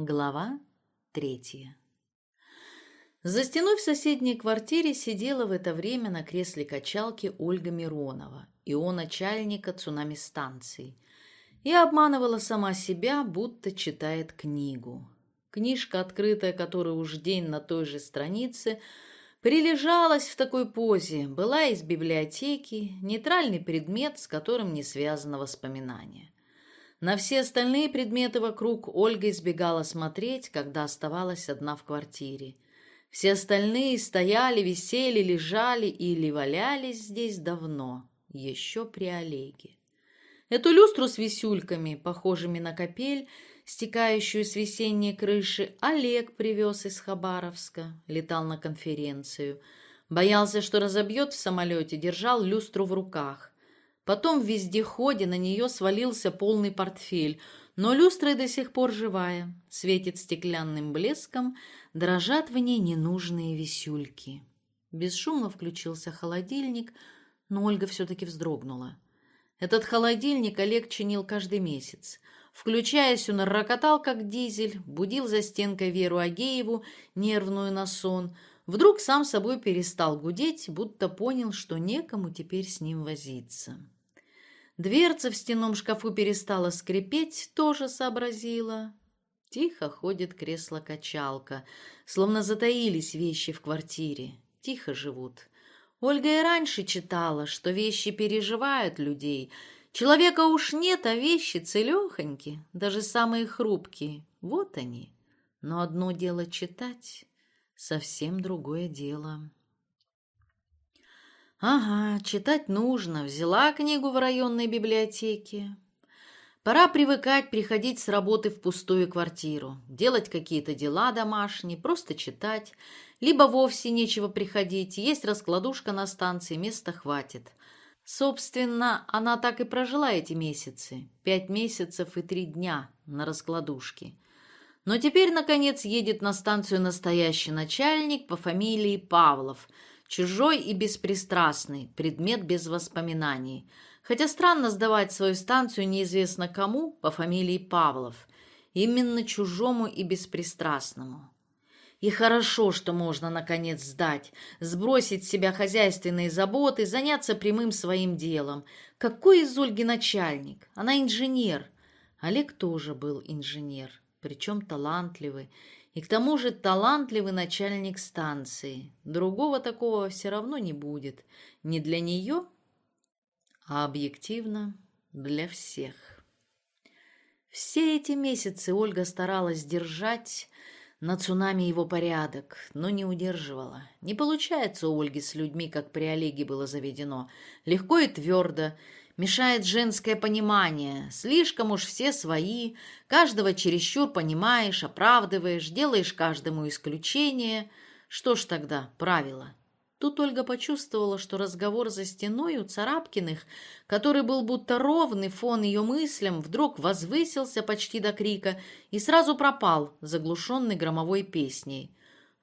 Глава третья За стеной в соседней квартире сидела в это время на кресле качалки Ольга Миронова, ИО начальника цунами-станции, и обманывала сама себя, будто читает книгу. Книжка, открытая которой уж день на той же странице, прилежалась в такой позе, была из библиотеки, нейтральный предмет, с которым не связано воспоминание. На все остальные предметы вокруг Ольга избегала смотреть, когда оставалась одна в квартире. Все остальные стояли, висели, лежали или валялись здесь давно, еще при Олеге. Эту люстру с висюльками, похожими на капель, стекающую с весенней крыши, Олег привез из Хабаровска, летал на конференцию. Боялся, что разобьет в самолете, держал люстру в руках. Потом в вездеходе на нее свалился полный портфель, но люстра до сих пор живая, светит стеклянным блеском, дрожат в ней ненужные висюльки. Бесшумно включился холодильник, но Ольга все-таки вздрогнула. Этот холодильник Олег чинил каждый месяц. Включаясь, он рокотал, как дизель, будил за стенкой Веру Агееву, нервную на сон. Вдруг сам собой перестал гудеть, будто понял, что некому теперь с ним возиться. Дверца в стенном шкафу перестала скрипеть, тоже сообразила. Тихо ходит кресло-качалка, словно затаились вещи в квартире, тихо живут. Ольга и раньше читала, что вещи переживают людей. Человека уж нет, а вещи целехоньки, даже самые хрупкие. Вот они. Но одно дело читать, совсем другое дело. Ага, читать нужно. Взяла книгу в районной библиотеке. Пора привыкать приходить с работы в пустую квартиру, делать какие-то дела домашние, просто читать, либо вовсе нечего приходить, есть раскладушка на станции, места хватит. Собственно, она так и прожила эти месяцы, пять месяцев и три дня на раскладушке. Но теперь, наконец, едет на станцию настоящий начальник по фамилии Павлов – Чужой и беспристрастный, предмет без воспоминаний. Хотя странно сдавать свою станцию неизвестно кому по фамилии Павлов. Именно чужому и беспристрастному. И хорошо, что можно, наконец, сдать, сбросить с себя хозяйственные заботы, заняться прямым своим делом. Какой из Ольги начальник? Она инженер. Олег тоже был инженер, причем талантливый И к тому же талантливый начальник станции. Другого такого все равно не будет. Не для нее, а объективно для всех. Все эти месяцы Ольга старалась держать на цунами его порядок, но не удерживала. Не получается у Ольги с людьми, как при Олеге было заведено. Легко и твердо – мешает женское понимание. Слишком уж все свои, каждого чересчур понимаешь, оправдываешь, делаешь каждому исключение. Что ж тогда, правило? Тут Ольга почувствовала, что разговор за стеной у Царапкиных, который был будто ровный фон ее мыслям,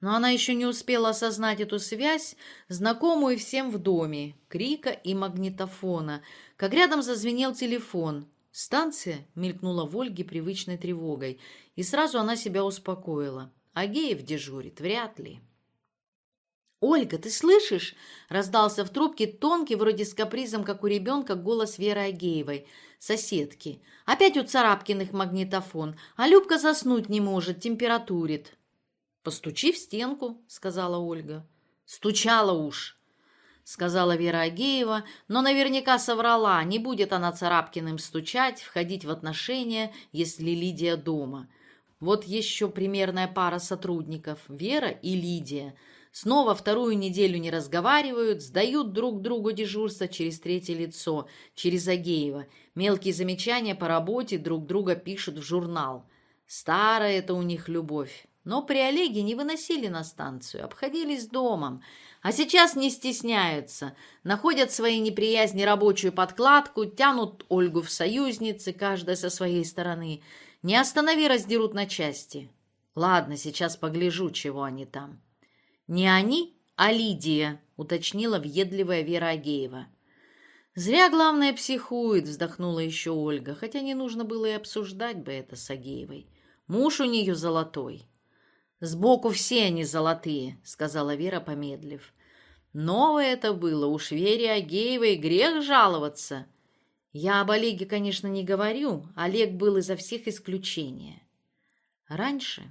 вдруг возвысился почти до крика и сразу пропал, заглушенный громовой песней. Но она еще не успела осознать эту связь, знакомую всем в доме, крика и магнитофона, как рядом зазвенел телефон. Станция мелькнула в Ольге привычной тревогой, и сразу она себя успокоила. Агеев дежурит, вряд ли. «Ольга, ты слышишь?» — раздался в трубке тонкий, вроде с капризом, как у ребенка, голос Веры Агеевой, соседки. «Опять у Царапкиных магнитофон, а Любка заснуть не может, температурит». Постучи в стенку, сказала Ольга. Стучала уж, сказала Вера Агеева, но наверняка соврала, не будет она Царапкиным стучать, входить в отношения, если Лидия дома. Вот еще примерная пара сотрудников, Вера и Лидия. Снова вторую неделю не разговаривают, сдают друг другу дежурство через третье лицо, через Агеева. Мелкие замечания по работе друг друга пишут в журнал. Старая это у них любовь. Но при Олеге не выносили на станцию, обходились домом. А сейчас не стесняются, находят свои неприязни рабочую подкладку, тянут Ольгу в союзницы, каждая со своей стороны. Не останови, раздерут на части. Ладно, сейчас погляжу, чего они там. Не они, а Лидия, уточнила въедливая Вера Агеева. Зря, главное, психует, вздохнула еще Ольга, хотя не нужно было и обсуждать бы это с Агеевой. Муж у нее Сбоку все они золотые», — сказала Вера, помедлив. «Новое это было, уж Вере Агеевой грех жаловаться». «Я об Олеге, конечно, не говорю. Олег был изо всех исключения». Раньше,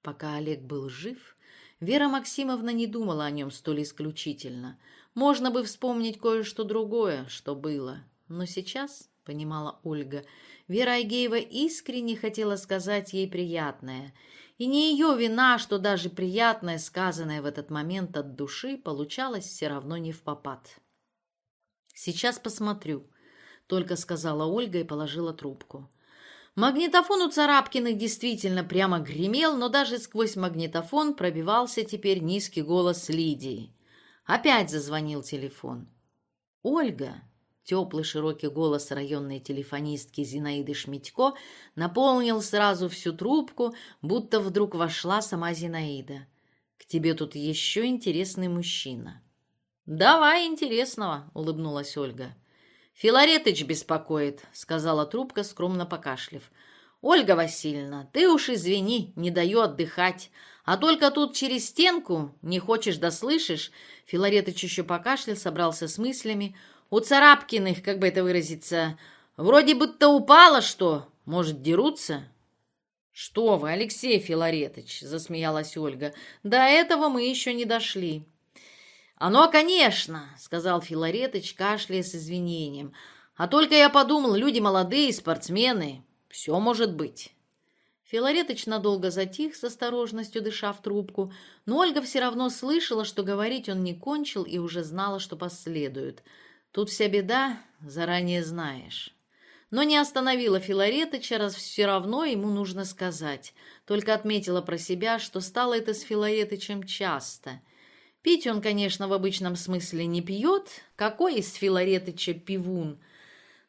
пока Олег был жив, Вера Максимовна не думала о нем столь исключительно. Можно бы вспомнить кое-что другое, что было. Но сейчас, понимала Ольга, Вера Агеева искренне хотела сказать ей приятное — и не ее вина, что даже приятное, сказанное в этот момент от души, получалось все равно не в попад. «Сейчас посмотрю», — только сказала Ольга и положила трубку. Магнитофон у Царапкиных действительно прямо гремел, но даже сквозь магнитофон пробивался теперь низкий голос Лидии. Опять зазвонил телефон. «Ольга», Теплый широкий голос районной телефонистки Зинаиды Шмитько наполнил сразу всю трубку, будто вдруг вошла сама Зинаида. «К тебе тут еще интересный мужчина». «Давай интересного», — улыбнулась Ольга. «Филаретыч беспокоит», — сказала трубка, скромно покашлив. «Ольга Васильевна, ты уж извини, не даю отдыхать. А только тут через стенку, не хочешь да слышишь?» Филаретыч еще покашлял, собрался с мыслями. У Царапкиных, как бы это выразиться, вроде будто упало что. Может, дерутся? Что вы, Алексей Филаретович, засмеялась Ольга. До этого мы еще не дошли. Оно, конечно, сказал Филаретович, кашляя с извинением. А только я подумал, люди молодые, спортсмены. Все может быть. Филаретыч надолго затих, с осторожностью дыша в трубку, но Ольга все равно слышала, что говорить он не кончил и уже знала, что последует — Тут вся беда, заранее знаешь. Но не остановила Филаретыча, раз все равно ему нужно сказать. Только отметила про себя, что стало это с Филаретычем часто. Пить он, конечно, в обычном смысле не пьет. Какой из Филаретыча пивун?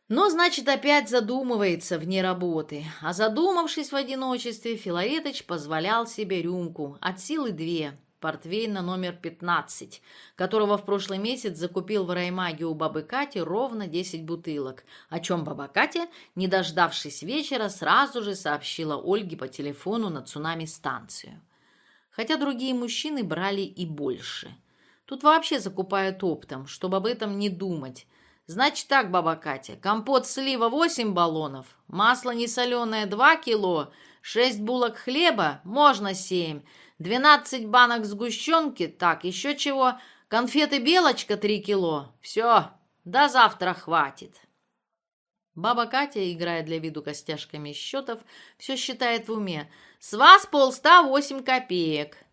Но, значит, опять задумывается вне работы. А задумавшись в одиночестве, Филаретыч позволял себе рюмку, от силы две – портвейна номер 15, которого в прошлый месяц закупил в раймаге у бабы Кати ровно 10 бутылок, о чем баба Катя, не дождавшись вечера, сразу же сообщила Ольге по телефону на цунами-станцию. Хотя другие мужчины брали и больше. Тут вообще закупают оптом, чтобы об этом не думать. Значит так, баба Катя, компот слива 8 баллонов, масло несоленое 2 кило, 6 булок хлеба, можно 7, Двенадцать банок сгущенки, так, еще чего, конфеты «Белочка» три кило. Все, до завтра хватит. Баба Катя, играя для виду костяшками счетов, все считает в уме. С вас полста восемь копеек. Но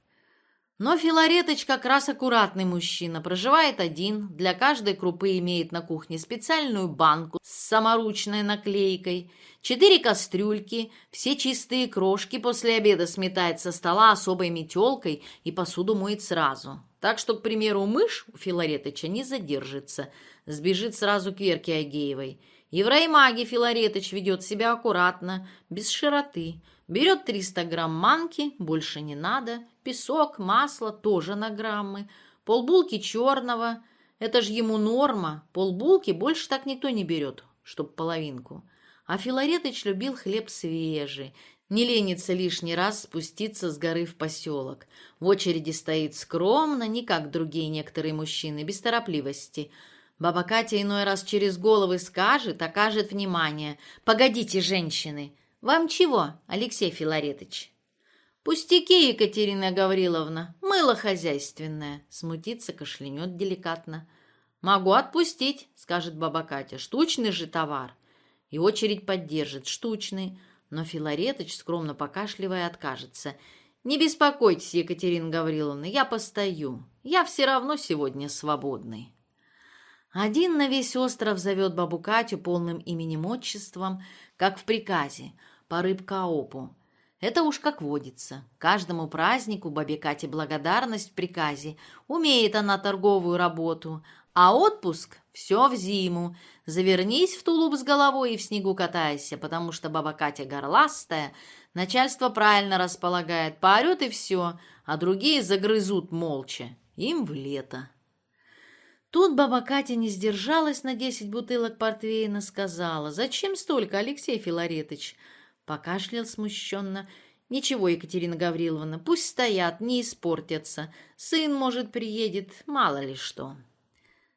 Филаретыч как раз аккуратный мужчина, проживает один, для каждой крупы имеет на кухне специальную банку с саморучной наклейкой, четыре кастрюльки, все чистые крошки после обеда сметает со стола особой метелкой и посуду моет сразу. Так что, к примеру, мышь у Филаретыча не задержится, сбежит сразу к Верке Агеевой. И в раймаге Филаретыч ведет себя аккуратно, без широты, берет 300 грамм манки, больше не надо, песок, масло тоже на граммы, полбулки черного. Это же ему норма. Полбулки больше так никто не берет, чтоб половинку. А Филаретыч любил хлеб свежий. Не ленится лишний раз спуститься с горы в поселок. В очереди стоит скромно, не как другие некоторые мужчины, без торопливости. Баба Катя иной раз через головы скажет, окажет внимание. «Погодите, женщины! Вам чего, Алексей Филаретыч?» Филаретович?» «Пустяки, Екатерина Гавриловна, мыло хозяйственное», — смутится, кашлянет деликатно. «Могу отпустить», — скажет баба Катя, — «штучный же товар». И очередь поддержит, штучный, но Филаретыч, скромно покашливая, откажется. «Не беспокойтесь, Екатерина Гавриловна, я постою. Я все равно сегодня свободный». Один на весь остров зовет бабу Катю полным именем-отчеством, как в приказе, по рыбкоопу. Это уж как водится. Каждому празднику бабе Кате благодарность в приказе. Умеет она торговую работу. А отпуск – все в зиму. Завернись в тулуп с головой и в снегу катайся, потому что баба Катя горластая. Начальство правильно располагает, поорет и все, а другие загрызут молча. Им в лето. Тут баба Катя не сдержалась на десять бутылок портвейна, сказала, «Зачем столько, Алексей Филаретович?» Покашлялся смущенно. «Ничего, Екатерина Гавриловна, пусть стоят, не испортятся. Сын, может, приедет, мало ли что».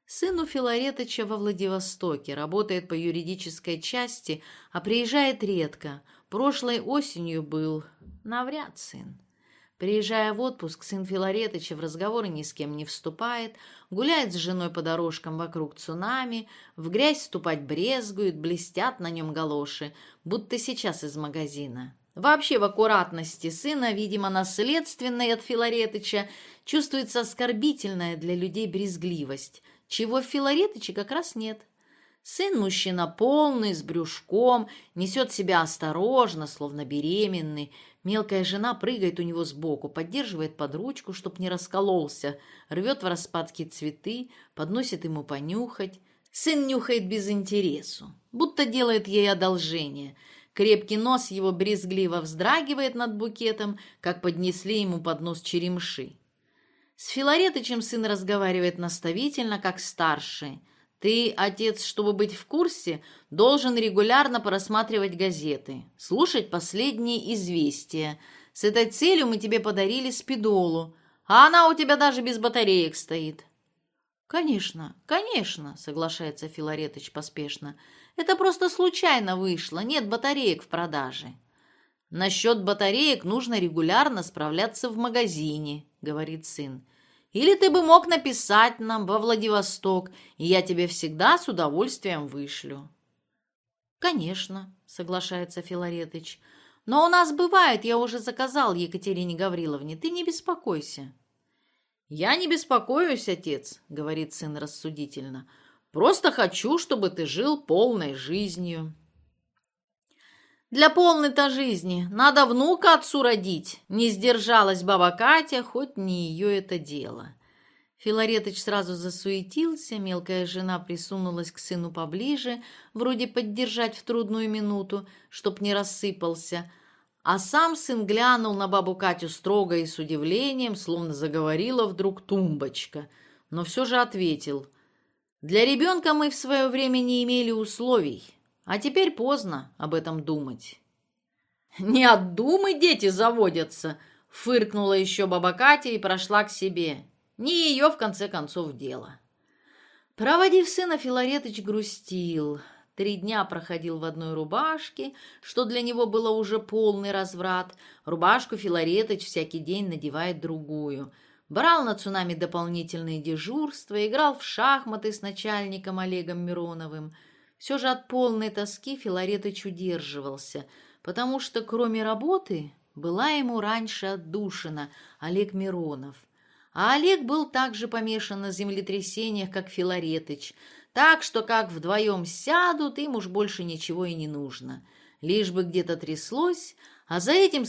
Сын у Филаретыча во Владивостоке, работает по юридической части, а приезжает редко. Прошлой осенью был. Навряд сын. Приезжая в отпуск, сын Филаретыча в разговоры ни с кем не вступает, гуляет с женой по дорожкам вокруг цунами, в грязь ступать брезгует, блестят на нем галоши, будто сейчас из магазина. Вообще в аккуратности сына, видимо, наследственной от Филаретыча, чувствуется оскорбительная для людей брезгливость, чего в Филаретыче как раз нет. сын мужчина полный, с брюшком, несет себя осторожно, словно беременный. Мелкая жена прыгает у него сбоку, поддерживает под ручку, чтоб не раскололся, рвет в распадки цветы, подносит ему понюхать. Сын нюхает без интересу, будто делает ей одолжение. Крепкий нос его брезгливо вздрагивает над букетом, как поднесли ему под нос черемши. С Филаретычем сын разговаривает наставительно, как старший – ты, отец, чтобы быть в курсе, должен регулярно просматривать газеты, слушать последние известия. С этой целью мы тебе подарили спидолу, а она у тебя даже без батареек стоит». «Конечно, конечно», — соглашается Филаретович поспешно. «Это просто случайно вышло, нет батареек в продаже». «Насчет батареек нужно регулярно справляться в магазине», — говорит сын. Или ты бы мог написать нам во Владивосток, и я тебе всегда с удовольствием вышлю». «Конечно», — соглашается Филаретыч. «Но у нас бывает, я уже заказал Екатерине Гавриловне, ты не беспокойся». «Я не беспокоюсь, отец», — говорит сын рассудительно. «Просто хочу, чтобы ты жил полной жизнью». Для полной-то жизни надо внука отцу родить. Не сдержалась баба Катя, хоть не ее это дело. Филаретыч сразу засуетился, мелкая жена присунулась к сыну поближе, вроде поддержать в трудную минуту, чтоб не рассыпался. А сам сын глянул на бабу Катю строго и с удивлением, словно заговорила вдруг тумбочка, но все же ответил. «Для ребенка мы в свое время не имели условий». а теперь поздно об этом думать. «Не от думы дети заводятся!» — фыркнула еще баба Катя и прошла к себе. Не ее, в конце концов, дело. Проводив сына, Филаретыч грустил. Три дня проходил в одной рубашке, что для него было уже полный разврат. Рубашку Филаретыч всякий день надевает другую — брал на цунами дополнительные дежурства, играл в шахматы с начальником Олегом Мироновым. Все же от полной тоски Филаретыч удерживался, потому что кроме работы была ему раньше отдушина Олег Миронов. А Олег был также помешан на землетрясениях, как Филаретыч, так что как вдвоем сядут, им уж больше ничего и не нужно. Лишь бы где-то тряслось, а за этим,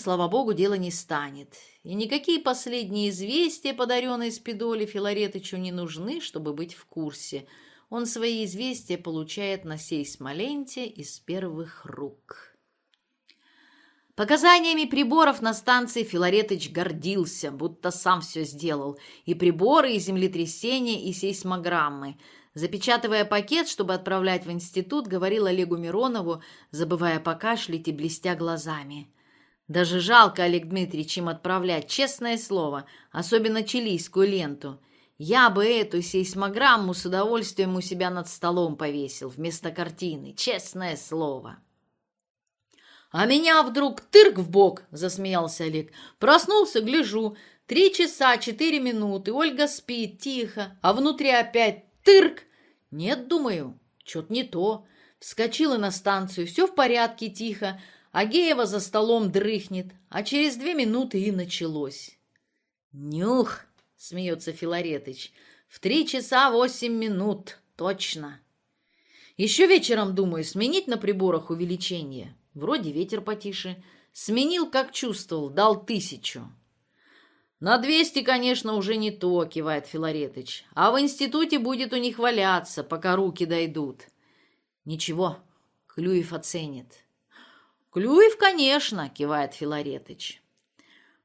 слава богу, дело не станет. И никакие последние известия, подаренные Спидоле Филаретычу, не нужны, чтобы быть в курсе. Он свои известия получает на сей Смоленте из первых рук. Показаниями приборов на станции Филаретыч гордился, будто сам все сделал. И приборы, и землетрясения, и сейсмограммы. Запечатывая пакет, чтобы отправлять в институт, говорил Олегу Миронову, забывая покашлять и блестя глазами – даже жалко, Олег Дмитриевич, им отправлять, честное слово, особенно чилийскую ленту. Я бы эту сейсмограмму с удовольствием у себя над столом повесил вместо картины, честное слово. «А меня вдруг тырк в бок!» – засмеялся Олег. «Проснулся, гляжу. Три часа четыре минуты, Ольга спит, тихо, а внутри опять тырк. Нет, думаю, что-то не то. Вскочила на станцию, все в порядке, тихо. Агеева за столом дрыхнет, а через две минуты и началось. «Нюх!» — смеется Филаретыч. «В три часа восемь минут, точно!» Еще вечером, думаю, сменить на приборах увеличение. Вроде ветер потише. Сменил, как чувствовал, дал тысячу. «На двести, конечно, уже не то», — кивает Филаретыч. «А в институте будет у них валяться, пока руки дойдут». «Ничего, Клюев оценит. «Клюев, конечно!» — кивает Филаретыч.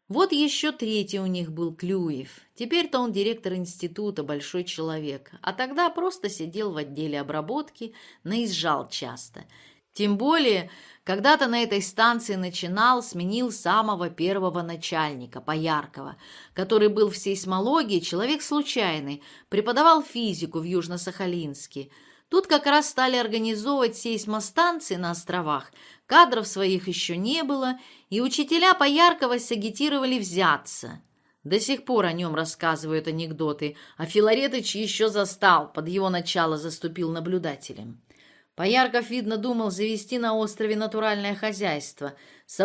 Вот еще третий у них был Клюев. Теперь-то он директор института, большой человек. А тогда просто сидел в отделе обработки, наезжал часто. Тем более, когда-то на этой станции начинал, сменил самого первого начальника, Пояркова, который был в сейсмологии человек случайный, преподавал физику в Южно-Сахалинске. Тут как раз стали организовывать сейсмостанции на островах – кадров своих еще не было, и учителя Пояркова сагитировали взяться. До сих пор о нем рассказывают анекдоты, а Филаретыч еще застал, под его начало заступил наблюдателем. Поярков, видно, думал завести на острове натуральное хозяйство. С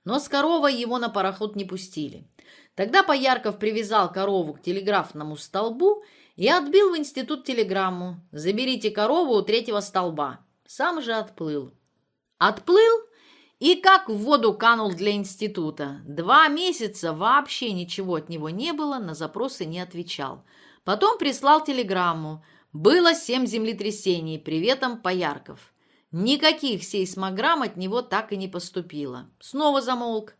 собой вез саху, всякую конскую упряжь, а главное, выделили ему в институте корову, поскольку снабжение было тогда сильно нерегулярным. Но с коровой его на пароход не пустили. Тогда Поярков привязал корову к телеграфному столбу и отбил в институт телеграмму «Заберите корову у третьего столба». Сам же отплыл. Отплыл и как в воду канул для института. Два месяца вообще ничего от него не было, на запросы не отвечал. Потом прислал телеграмму. Было семь землетрясений, приветом Поярков. Никаких сейсмограмм от него так и не поступило. Снова замолк.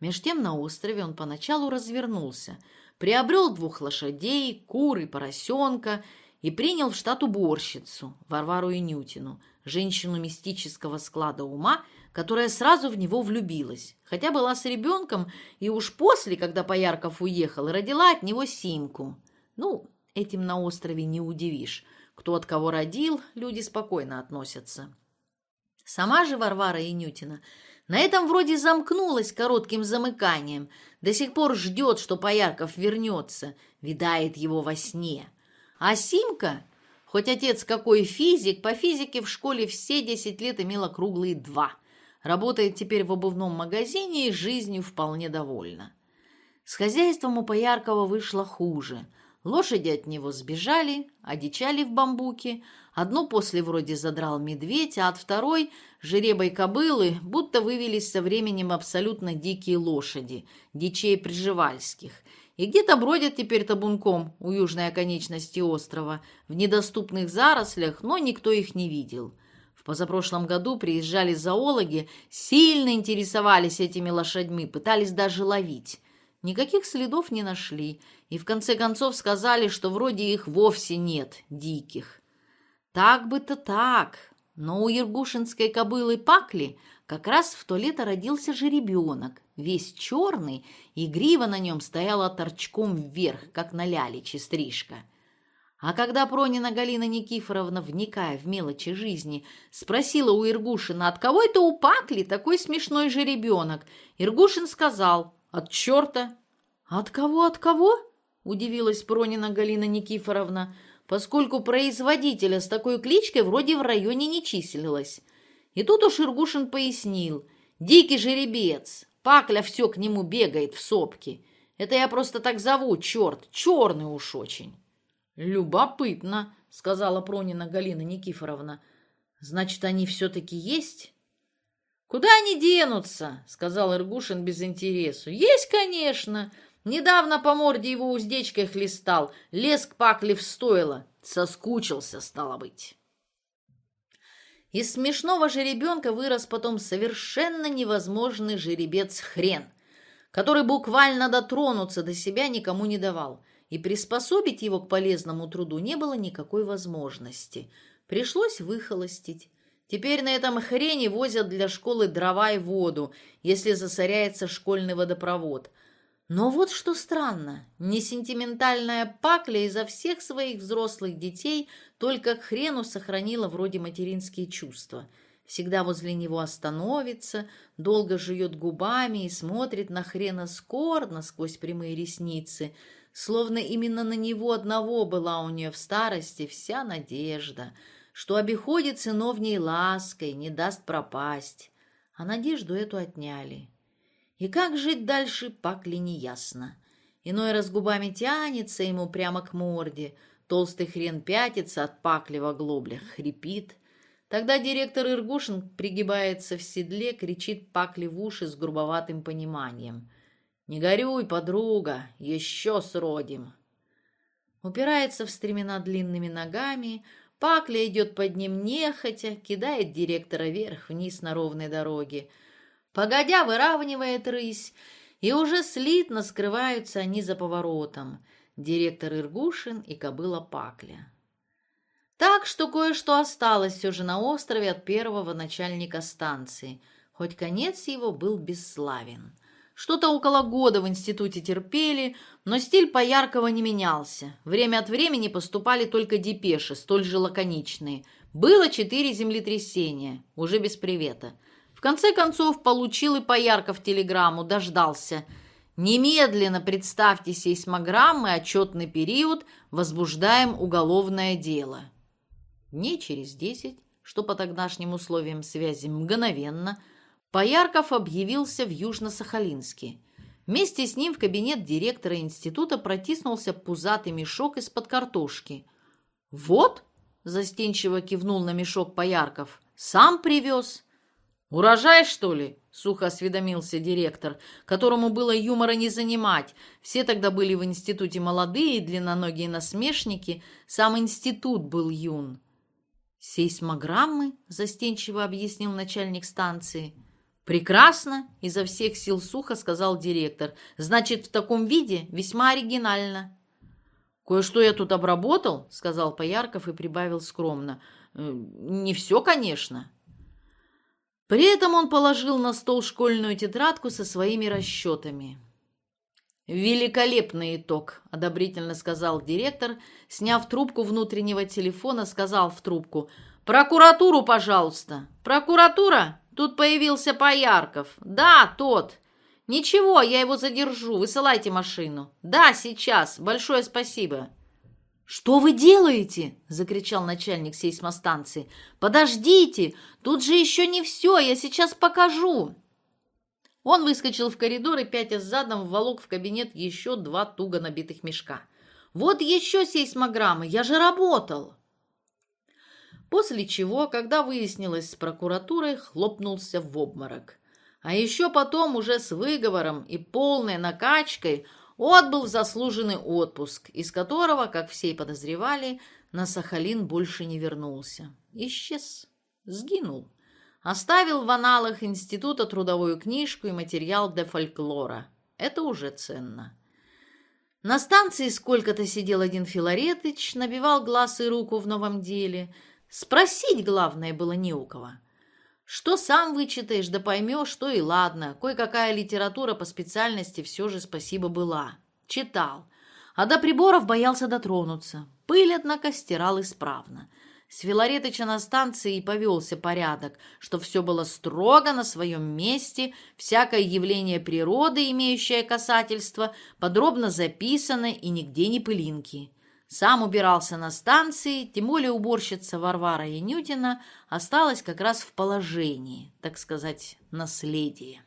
Меж тем на острове он поначалу развернулся, приобрел двух лошадей, кур и поросенка и принял в штат уборщицу Варвару Инютину, женщину мистического склада ума, которая сразу в него влюбилась, хотя была с ребенком, и уж после, когда Поярков уехал, родила от него Симку. Ну, этим на острове не удивишь. Кто от кого родил, люди спокойно относятся. Сама же Варвара Инютина на этом вроде замкнулась коротким замыканием, до сих пор ждет, что Поярков вернется, видает его во сне. А Симка, хоть отец какой физик, по физике в школе все десять лет имела круглые два – Работает теперь в обувном магазине и жизнью вполне довольна. С хозяйством у Пояркова вышло хуже. Лошади от него сбежали, одичали в бамбуке. Одну после вроде задрал медведь, а от второй жеребой кобылы будто вывелись со временем абсолютно дикие лошади, дичей приживальских. И где-то бродят теперь табунком у южной оконечности острова, в недоступных зарослях, но никто их не видел. В позапрошлом году приезжали зоологи, сильно интересовались этими лошадьми, пытались даже ловить. Никаких следов не нашли, и в конце концов сказали, что вроде их вовсе нет, диких. Так бы-то так, но у Ергушинской кобылы Пакли как раз в то лето родился жеребенок, весь черный, и грива на нем стояла торчком вверх, как на лялече стрижка. А когда Пронина Галина Никифоровна, вникая в мелочи жизни, спросила у Иргушина, от кого это у Пакли такой смешной жеребенок, Иргушин сказал, от черта. От кого, от кого? Удивилась Пронина Галина Никифоровна, поскольку производителя с такой кличкой вроде в районе не числилось. И тут уж Иргушин пояснил. «Дикий жеребец! Пакля все к нему бегает в сопке. Это я просто так зову, черт, черный уж очень!» «Любопытно», — сказала Пронина Галина Никифоровна. «Значит, они все-таки есть?» «Куда они денутся?» — сказал Иргушин без интересу. «Есть, конечно. Недавно по морде его уздечкой хлестал. Лез к пакле в стойло. Соскучился, стало быть». Из смешного жеребенка вырос потом совершенно невозможный жеребец-хрен, который буквально дотронуться до себя никому не давал и приспособить его к полезному труду не было никакой возможности. Пришлось выхолостить. Теперь на этом хрене возят для школы дрова и воду, если засоряется школьный водопровод. Но вот что странно, несентиментальная пакля изо всех своих взрослых детей только к хрену сохранила вроде материнские чувства. Всегда возле него остановится, долго жует губами и смотрит на хрена скорбно сквозь прямые ресницы – словно именно на него одного была у нее в старости вся надежда, что обиходит сыновней лаской, не даст пропасть. А надежду эту отняли. И как жить дальше, пакли неясно. Иной раз губами тянется ему прямо к морде, толстый хрен пятится от пакли в оглоблях, хрипит. Тогда директор Иргушин пригибается в седле, кричит пакли в уши с грубоватым пониманием. «Не горюй, подруга, еще сродим!» Упирается в стремена длинными ногами, Пакля идет под ним нехотя, кидает директора вверх-вниз на ровной дороге. Погодя, выравнивает рысь, И уже слитно скрываются они за поворотом. Директор Иргушин и кобыла Пакля. Так что кое-что осталось все же на острове от первого начальника станции, хоть конец его был бесславен. Что-то около года в институте терпели, но стиль Пояркова не менялся. Время от времени поступали только депеши, столь же лаконичные. Было четыре землетрясения, уже без привета. В конце концов, получил и Поярков телеграмму, дождался. Немедленно представьте сейсмограммы, отчетный период, возбуждаем уголовное дело. Дней через десять, что по тогдашним условиям связи мгновенно – Поярков объявился в Южно-Сахалинске. Вместе с ним в кабинет директора института протиснулся пузатый мешок из-под картошки. «Вот!» – застенчиво кивнул на мешок Поярков. «Сам привез!» Урожай что ли?» — сухо осведомился директор, которому было юмора не занимать. Все тогда были в институте молодые, длинноногие насмешники. Сам институт был юн. «Сейсмограммы?» — застенчиво объяснил начальник станции. «Прекрасно!» — изо всех сил сухо сказал директор. «Значит, в таком виде весьма оригинально». «Кое-что я тут обработал», — сказал Поярков и прибавил скромно. Э, «Не все, конечно». При этом он положил на стол школьную тетрадку со своими расчетами. «Великолепный итог», – одобрительно сказал директор, сняв трубку внутреннего телефона, сказал в трубку «Прокуратуру, пожалуйста». «Прокуратура? Тут появился Поярков». «Да, тот». «Ничего, я его задержу. Высылайте машину». «Да, сейчас. Большое спасибо». «Что вы делаете?» – закричал начальник сейсмостанции. «Подождите! Тут же еще не все! Я сейчас покажу!» Он выскочил в коридор и, пятя задом, вволок в кабинет еще два туго набитых мешка. «Вот еще сейсмограммы! Я же работал!» После чего, когда выяснилось с прокуратурой, хлопнулся в обморок. А еще потом, уже с выговором и полной накачкой – отбыл заслуженный отпуск, из которого, как все и подозревали, на Сахалин больше не вернулся. Исчез, сгинул. Оставил в аналах Института трудовую книжку и материал для фольклора. Это уже ценно. На станции сколько-то сидел один Филаретыч, набивал глаз и руку в новом деле – Спросить, главное, было не у кого. Что сам вычитаешь, да поймешь, что и ладно. Кое-какая литература по специальности все же спасибо была. Читал. А до приборов боялся дотронуться. Пыль, однако, стирал исправно. С Филаретыча на станции и повелся порядок, что все было строго на своем месте, всякое явление природы, имеющее касательство, подробно записано и нигде не пылинки. Сам убирался на станции, тем более уборщица Варвара Янютина осталась как раз в положении, так сказать, наследие.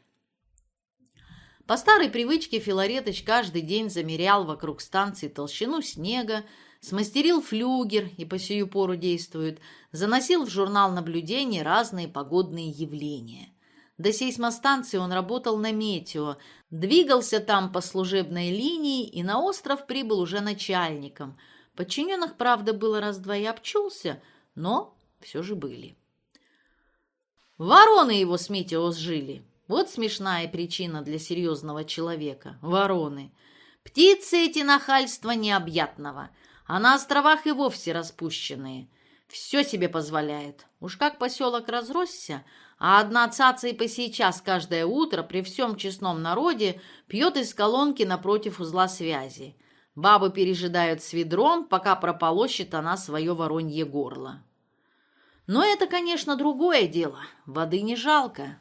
По старой привычке Филаретыч каждый день замерял вокруг станции толщину снега, смастерил флюгер и по сию пору действует, заносил в журнал наблюдений разные погодные явления. До сейсмостанции он работал на метео, двигался там по служебной линии и на остров прибыл уже начальником – Подчиненных, правда, было раз-два и обчелся, но все же были. Вороны его с Митио сжили. Вот смешная причина для серьезного человека. Вороны. Птицы эти нахальства необъятного, а на островах и вовсе распущенные. Все себе позволяет. Уж как поселок разросся, а одна цаца и по сейчас каждое утро при всем честном народе пьет из колонки напротив узла связи. Бабы пережидают с ведром, пока прополощет она свое воронье горло. Но это, конечно, другое дело. Воды не жалко.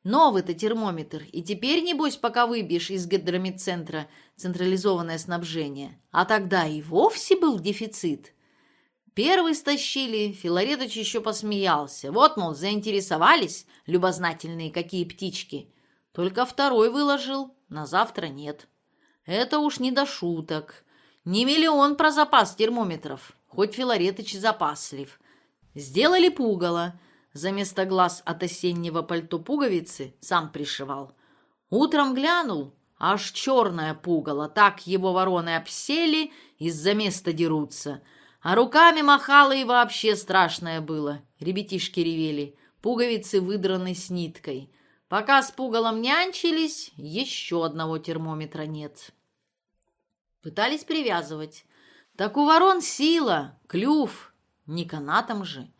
А в то лето вороны приладились таскать на метеостанции поверхностные термометры прямо с площадки. Как на солнце взблеснет, налетела, схватила и с концами. Ищи в сопках. Новый-то термометр, и теперь, небось, пока выбьешь из гидромедцентра централизованное снабжение. А тогда и вовсе был дефицит. Первый стащили, Филаретович еще посмеялся. Вот, мол, заинтересовались любознательные какие птички. Только второй выложил, на завтра нет. Это уж не до шуток. Не миллион про запас термометров, хоть Филаретович запаслив. Сделали пугало – за место глаз от осеннего пальто пуговицы сам пришивал. Утром глянул, Аж черное пугало, так его вороны обсели, из-за места дерутся. А руками махало и вообще страшное было. Ребятишки ревели, пуговицы выдраны с ниткой. Пока с пугалом нянчились, еще одного термометра нет. Пытались привязывать. Так у ворон сила, клюв, не канатом же. Пытались в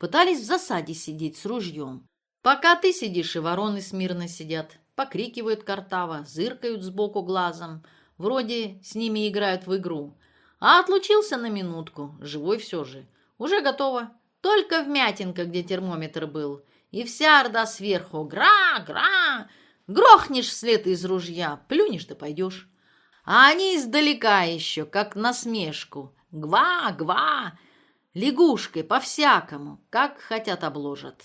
засаде сидеть с ружьем. Пока ты сидишь, и вороны смирно сидят, покрикивают картава, зыркают сбоку глазом, вроде с ними играют в игру. А отлучился на минутку, живой все же. Уже готово. Только вмятинка, где термометр был. И вся орда сверху. Гра, гра. Грохнешь вслед из ружья, плюнешь да пойдешь. А они издалека еще, как насмешку. Гва, гва. лягушкой, по-всякому, как хотят обложат.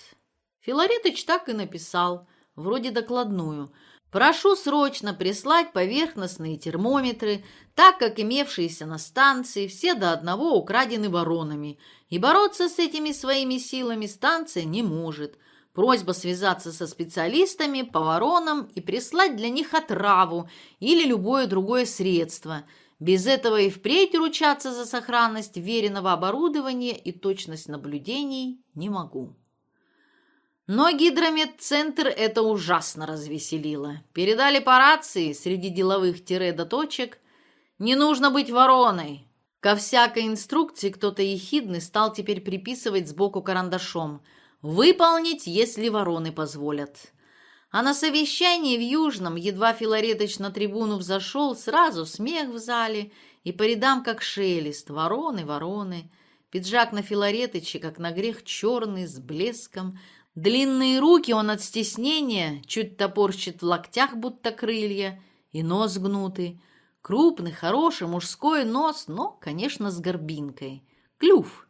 Филаретыч так и написал, вроде докладную. Прошу срочно прислать поверхностные термометры, так как имевшиеся на станции все до одного украдены воронами, и бороться с этими своими силами станция не может. Просьба связаться со специалистами по воронам и прислать для них отраву или любое другое средство – Без этого и впредь ручаться за сохранность веренного оборудования и точность наблюдений не могу. Но гидрометцентр это ужасно развеселило. Передали по рации среди деловых тире до точек «Не нужно быть вороной». Ко всякой инструкции кто-то ехидный стал теперь приписывать сбоку карандашом «Выполнить, если вороны позволят». А А на совещании в Южном, едва Филаретович на трибуну взошел, сразу смех в зале и по рядам как шелест, вороны, вороны. Пиджак на Филаретыче, как на грех, черный, с блеском. Длинные руки он от стеснения, чуть топорщит в локтях, будто крылья, и нос гнутый. Крупный, хороший, мужской нос, но, конечно, с горбинкой. Клюв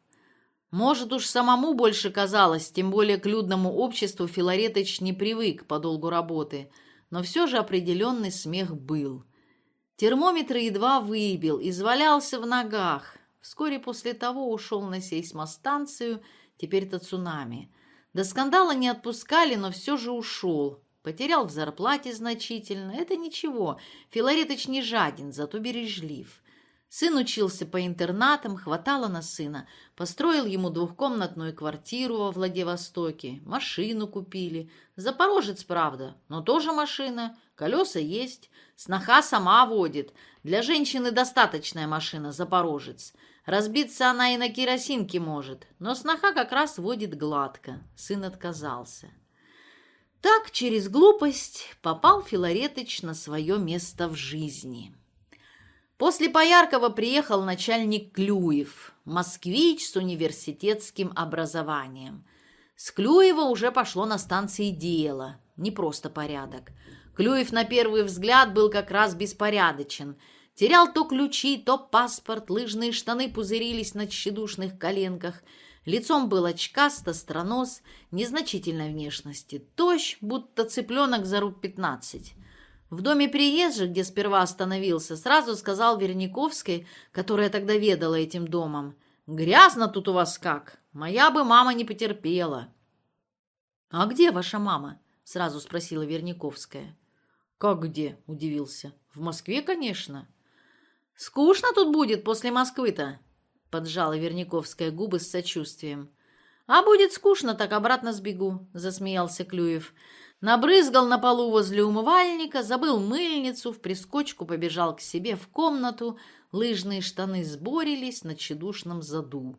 Может, уж самому больше казалось, тем более к людному обществу Филаретыч не привык по долгу работы, но все же определенный смех был. Термометр едва выбил, извалялся в ногах. Вскоре после того ушел на сейсмостанцию, теперь-то цунами – до скандала не отпускали, но все же ушел. Потерял в зарплате значительно. Это ничего. Филаретыч не жаден, зато бережлив. Сын учился по интернатам, хватало на сына. Построил ему двухкомнатную квартиру во Владивостоке, машину купили. Запорожец, правда, но тоже машина, колеса есть. Сноха сама водит. Для женщины достаточная машина «Запорожец». Разбиться она и на керосинке может, но сноха как раз водит гладко. Сын отказался. Так через глупость попал Филаретыч на свое место в жизни. После Пояркова приехал начальник Клюев, москвич с университетским образованием. С Клюева уже пошло на станции дело, не просто порядок. Клюев на первый взгляд был как раз беспорядочен. Терял то ключи, то паспорт, лыжные штаны пузырились на тщедушных коленках. Лицом был очкасто, странос, незначительной внешности, тощ, будто цыпленок за руб пятнадцать. В доме приезжих, где сперва остановился, сразу сказал Верниковской, которая тогда ведала этим домом, «Грязно тут у вас как! Моя бы мама не потерпела!» «А где ваша мама?» — сразу спросила Верниковская. «Как где?» — удивился. «В Москве, конечно». «Скучно тут будет после Москвы-то», — поджала Верняковская губы с сочувствием. «А будет скучно, так обратно сбегу», — засмеялся Клюев. Набрызгал на полу возле умывальника, забыл мыльницу, в прискочку побежал к себе в комнату, лыжные штаны сборились на тщедушном заду.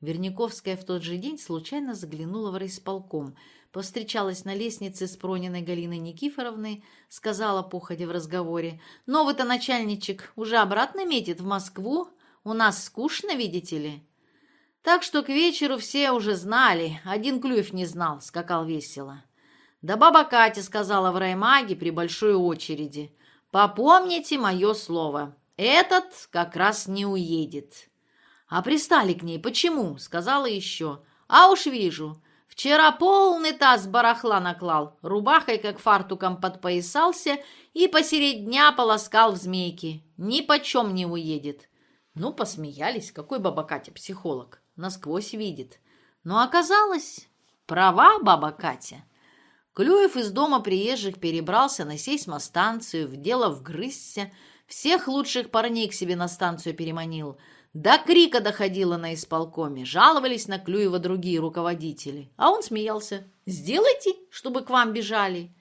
Верняковская в тот же день случайно заглянула в райисполком, повстречалась на лестнице с Прониной Галиной Никифоровной, сказала походя в разговоре, «Новый-то начальничек уже обратно метит в Москву? У нас скучно, видите ли?» Так что к вечеру все уже знали, один Клюев не знал, скакал весело. Да баба Катя сказала в раймаге при большой очереди, «Попомните мое слово, этот как раз не уедет». А пристали к ней, почему? Сказала еще. А уж вижу, Вчера полный таз барахла наклал, рубахой как фартуком подпоясался и посередь дня полоскал в змейке. Ни почем не уедет. Ну, посмеялись, какой баба Катя психолог, насквозь видит. Но оказалось, права баба Катя. Клюев из дома приезжих перебрался на сейсмостанцию, в дело вгрызся, всех лучших парней к себе на станцию переманил. До крика доходило на исполкоме, жаловались на Клюева другие руководители. А он смеялся. «Сделайте, чтобы к вам бежали».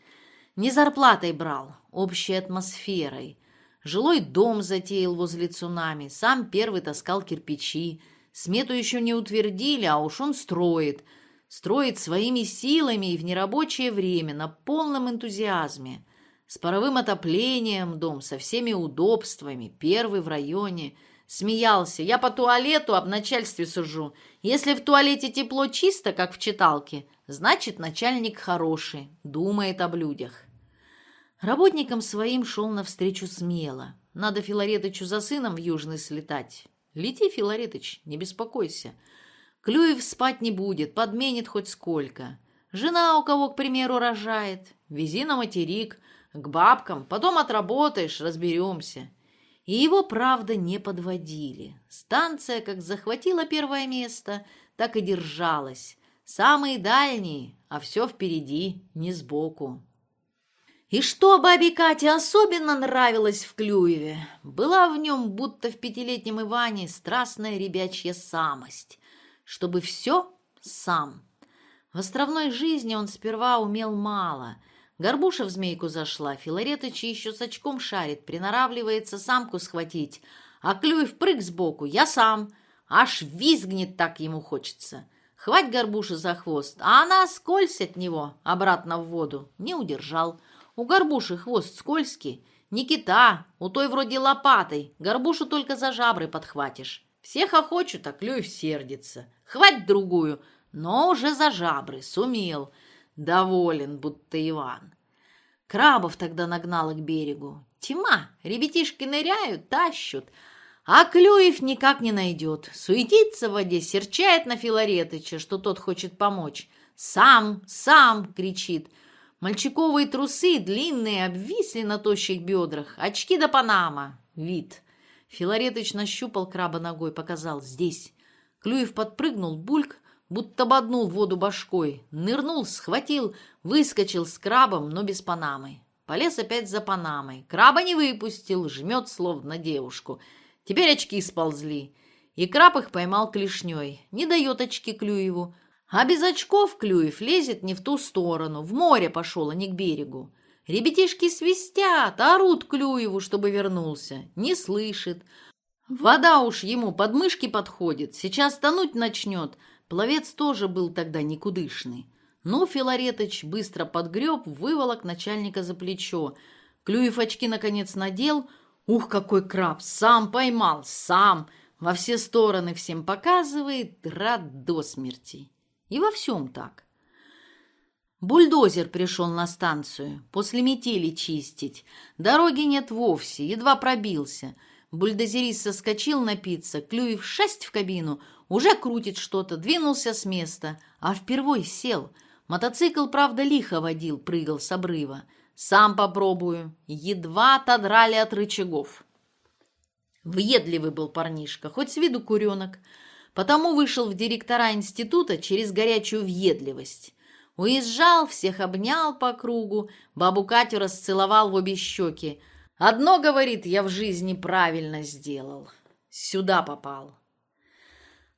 Не зарплатой брал, общей атмосферой. Жилой дом затеял возле цунами, сам первый таскал кирпичи. Смету еще не утвердили, а уж он строит – строит своими силами и в нерабочее время на полном энтузиазме. С паровым отоплением дом, со всеми удобствами, первый в районе. Смеялся. Я по туалету об начальстве сужу. Если в туалете тепло чисто, как в читалке, значит, начальник хороший, думает об людях. Работникам своим шел навстречу смело. Надо Филаретычу за сыном в Южный слетать. Лети, Филаретыч, не беспокойся. — Клюев спать не будет, подменит хоть сколько. Жена у кого, к примеру, рожает. Вези на материк, к бабкам, потом отработаешь, разберемся. И его, правда, не подводили. Станция как захватила первое место, так и держалась. Самые дальние, а все впереди, не сбоку. И что бабе Кате особенно нравилось в Клюеве? Была в нем, будто в пятилетнем Иване, страстная ребячья самость чтобы все сам. В островной жизни он сперва умел мало. Горбуша в змейку зашла, Филаретыч еще с очком шарит, приноравливается самку схватить, а Клюев прыг сбоку, я сам. Аж визгнет так ему хочется. Хвать горбуша за хвост, а она скользь от него, обратно в воду. Не удержал. У горбуши хвост скользкий, не кита, у той вроде лопатой. Горбушу только за жабры подхватишь. Всех охочут, а Клюев сердится. Хвать другую, но уже за жабры, сумел. Доволен, будто Иван. Крабов тогда нагнала к берегу. Тьма, ребятишки ныряют, тащут, а Клюев никак не найдет. Суетится в воде, серчает на Филаретыча, что тот хочет помочь. «Сам, сам!» — кричит. Мальчиковые трусы длинные, обвисли на тощих бедрах, очки до панама. Вид. Филаретыч нащупал краба ногой, показал «здесь». Клюев подпрыгнул, бульк, будто боднул воду башкой, нырнул, схватил, выскочил с крабом, но без панамы. Полез опять за панамой. Краба не выпустил, жмет словно девушку. Теперь очки сползли. И краб их поймал клешней. Не дает очки Клюеву. А без очков Клюев лезет не в ту сторону. В море пошел, а не к берегу. Ребятишки свистят, орут Клюеву, чтобы вернулся. Не слышит. Вода уж ему под мышки подходит. Сейчас тонуть начнет. Пловец тоже был тогда никудышный. Ну, Филаретыч быстро подгреб, выволок начальника за плечо. Клюев очки наконец надел. Ух, какой краб! Сам поймал, сам! Во все стороны всем показывает, рад до смерти. И во всем так. Бульдозер пришел на станцию, после метели чистить. Дороги нет вовсе, едва пробился. Бульдозерист соскочил напиться, клюев шесть в кабину, уже крутит что-то, двинулся с места, а впервой сел. Мотоцикл, правда, лихо водил, прыгал с обрыва. Сам попробую. Едва отодрали от рычагов. Въедливый был парнишка, хоть с виду куренок. Потому вышел в директора института через горячую въедливость. Уезжал, всех обнял по кругу. Бабу Катю расцеловал в обе щеки. Одно, говорит, я в жизни правильно сделал. Сюда попал.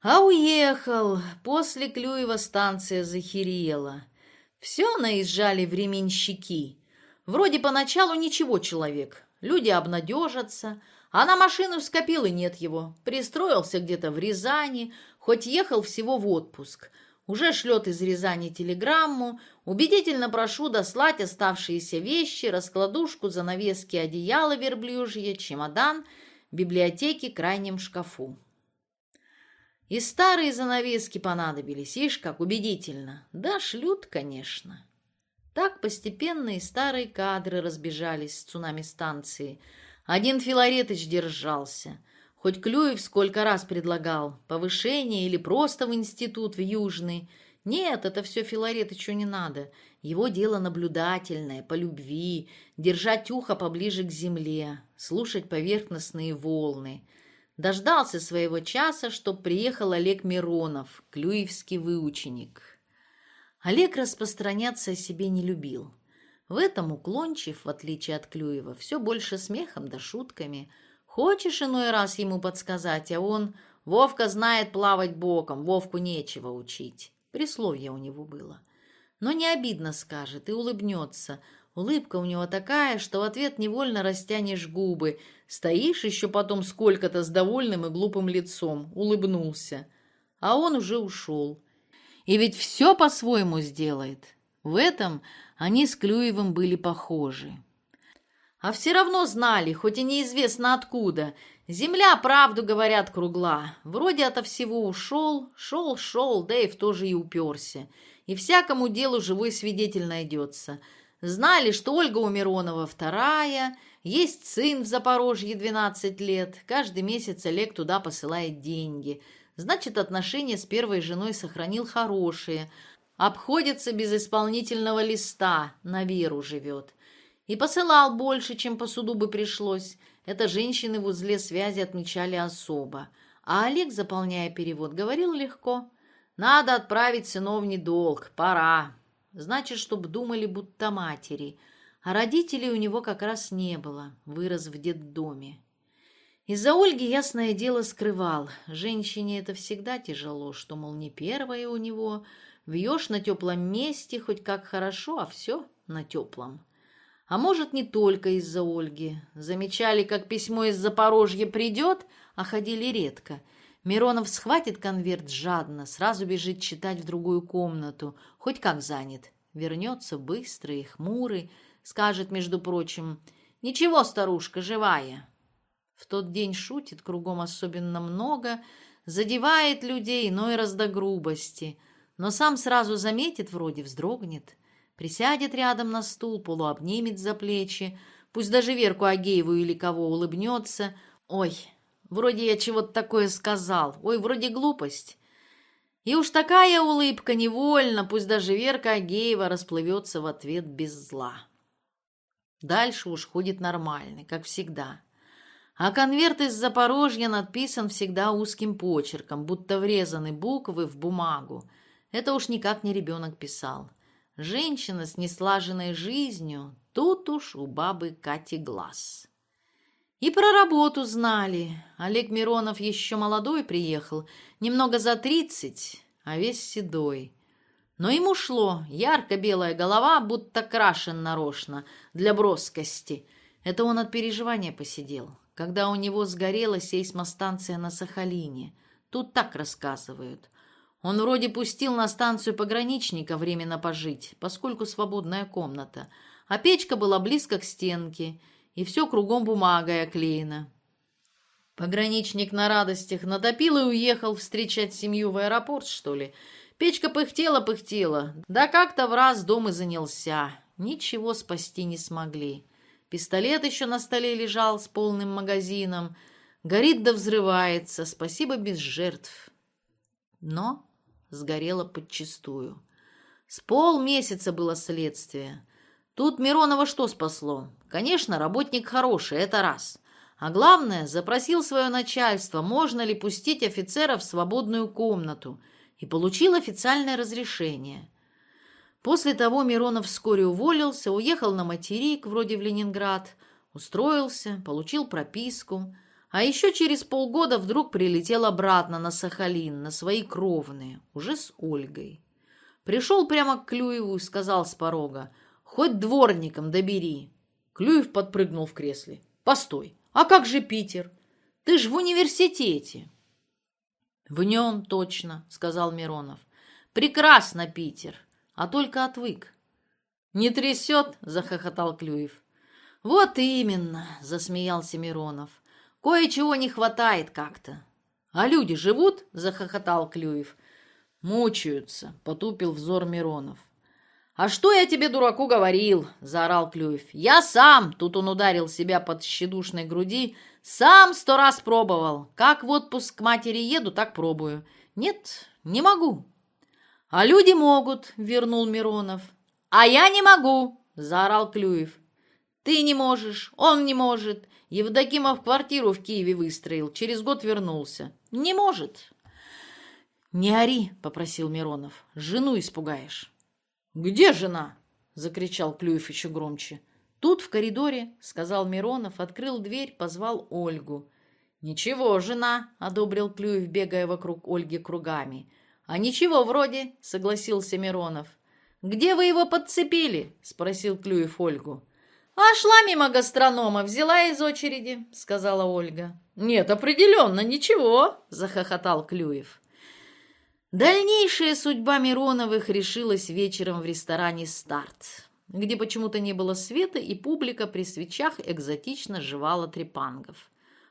А уехал. После Клюева станция захерела. Все наезжали временщики. Вроде поначалу ничего человек. Люди обнадежатся. А на машину скопил и нет его. Пристроился где-то в Рязани, хоть ехал всего в отпуск – уже шлет из Рязани телеграмму. Убедительно прошу дослать оставшиеся вещи, раскладушку, занавески, одеяло верблюжье, чемодан, библиотеки крайнем шкафу. И старые занавески понадобились, ишь, как убедительно. Да, шлют, конечно. Так постепенно и старые кадры разбежались с цунами-станции. Один Филаретыч держался — Хоть Клюев сколько раз предлагал повышение или просто в институт в Южный. Нет, это все Филаретычу не надо. Его дело наблюдательное, по любви, держать ухо поближе к земле, слушать поверхностные волны. Дождался своего часа, чтоб приехал Олег Миронов, клюевский выученик. Олег распространяться о себе не любил. В этом уклончив, в отличие от Клюева, все больше смехом да шутками. Хочешь иной раз ему подсказать, а он «Вовка знает плавать боком, Вовку нечего учить». Присловие у него было. Но не обидно скажет и улыбнется. Улыбка у него такая, что в ответ невольно растянешь губы. Стоишь еще потом сколько-то с довольным и глупым лицом. Улыбнулся. А он уже ушел. И ведь все по-своему сделает. В этом они с Клюевым были похожи. А все равно знали, хоть и неизвестно откуда. Земля, правду говорят, кругла. Вроде ото всего ушел, шел-шел, Дэйв тоже и уперся. И всякому делу живой свидетель найдется. Знали, что Ольга у Миронова вторая, есть сын в Запорожье 12 лет. Каждый месяц Олег туда посылает деньги. Значит, отношения с первой женой сохранил хорошие. Обходится без исполнительного листа, на веру живет. И посылал больше, чем по суду бы пришлось. Это женщины в узле связи отмечали особо. А Олег, заполняя перевод, говорил легко. «Надо отправить сыновний долг, пора». Значит, чтоб думали, будто матери. А родителей у него как раз не было, вырос в детдоме. Из-за Ольги, ясное дело, скрывал. Женщине это всегда тяжело, что, мол, не первое у него. Вьешь на теплом месте, хоть как хорошо, а все на теплом. А может, не только из-за Ольги. Замечали, как письмо из Запорожья придет, а ходили редко. Миронов схватит конверт жадно, сразу бежит читать в другую комнату, хоть как занят. Вернется быстрый и хмурый, скажет, между прочим, «Ничего, старушка, живая». В тот день шутит кругом особенно много, задевает людей, но и раз до грубости, но сам сразу заметит, вроде вздрогнет, присядет рядом на стул, полуобнимет за плечи, пусть даже Верку Агееву или кого улыбнется. Ой, вроде я чего-то такое сказал, ой, вроде глупость. И уж такая улыбка невольно, пусть даже Верка Агеева расплывется в ответ без зла. Дальше уж ходит нормальный, как всегда. А конверт из Запорожья надписан всегда узким почерком, будто врезаны буквы в бумагу. Это уж никак не ребенок писал. Женщина с неслаженной жизнью, тут уж у бабы Кати глаз. И про работу знали. Олег Миронов еще молодой приехал, немного за тридцать, а весь седой. Но ему шло, ярко-белая голова, будто крашен нарочно, для броскости. Это он от переживания посидел когда у него сгорела сейсмостанция на Сахалине. Тут так рассказывают. Он вроде пустил на станцию пограничника временно пожить, поскольку свободная комната, а печка была близко к стенке, и все кругом бумагой оклеено. Пограничник на радостях натопил и уехал встречать семью в аэропорт, что ли. Печка пыхтела-пыхтела, да как-то в раз дом и занялся. Ничего спасти не смогли. Пистолет еще на столе лежал с полным магазином. Горит да взрывается, спасибо без жертв но сгорело подчистую. С полмесяца было следствие. Тут Миронова что спасло? Конечно, работник хороший, это раз. А главное, запросил свое начальство, можно ли пустить офицера в свободную комнату, и получил официальное разрешение. После того Миронов вскоре уволился, уехал на материк, вроде в Ленинград, устроился, получил прописку – а еще через полгода вдруг прилетел обратно на Сахалин, на свои кровные, уже с Ольгой. Пришел прямо к Клюеву и сказал с порога, «Хоть дворником добери». Клюев подпрыгнул в кресле. «Постой, а как же Питер? Ты ж в университете». «В нем точно», — сказал Миронов. «Прекрасно, Питер а только отвык. «Не трясет?» — захохотал Клюев. «Вот именно!» — засмеялся Миронов. «Кое-чего не хватает как-то». «А люди живут?» — захохотал Клюев. «Мучаются», — потупил взор Миронов. «А что я тебе, дураку, говорил?» — заорал Клюев. «Я сам!» — тут он ударил себя под щедушной груди. «Сам сто раз пробовал. Как в отпуск к матери еду, так пробую. Нет, не могу. «А люди могут», — вернул Миронов. «А я не могу», — заорал Клюев. «Ты не можешь, он не может. Евдокимов квартиру в Киеве выстроил, через год вернулся. Не может». «Не ори», — попросил Миронов. «Жену испугаешь». «Где жена?» — закричал Клюев еще громче. «Тут, в коридоре», — сказал Миронов, открыл дверь, позвал Ольгу. «Ничего, жена», — одобрил Клюев, бегая вокруг Ольги кругами. «А ничего вроде», — согласился Миронов. «Где вы его подцепили?» — спросил Клюев Ольгу. «А А шла мимо гастронома, взяла из очереди», — сказала Ольга. «Нет, определенно, ничего», — захохотал Клюев. Дальнейшая судьба Мироновых решилась вечером в ресторане «Старт», где почему-то не было света, и публика при свечах экзотично жевала трепангов.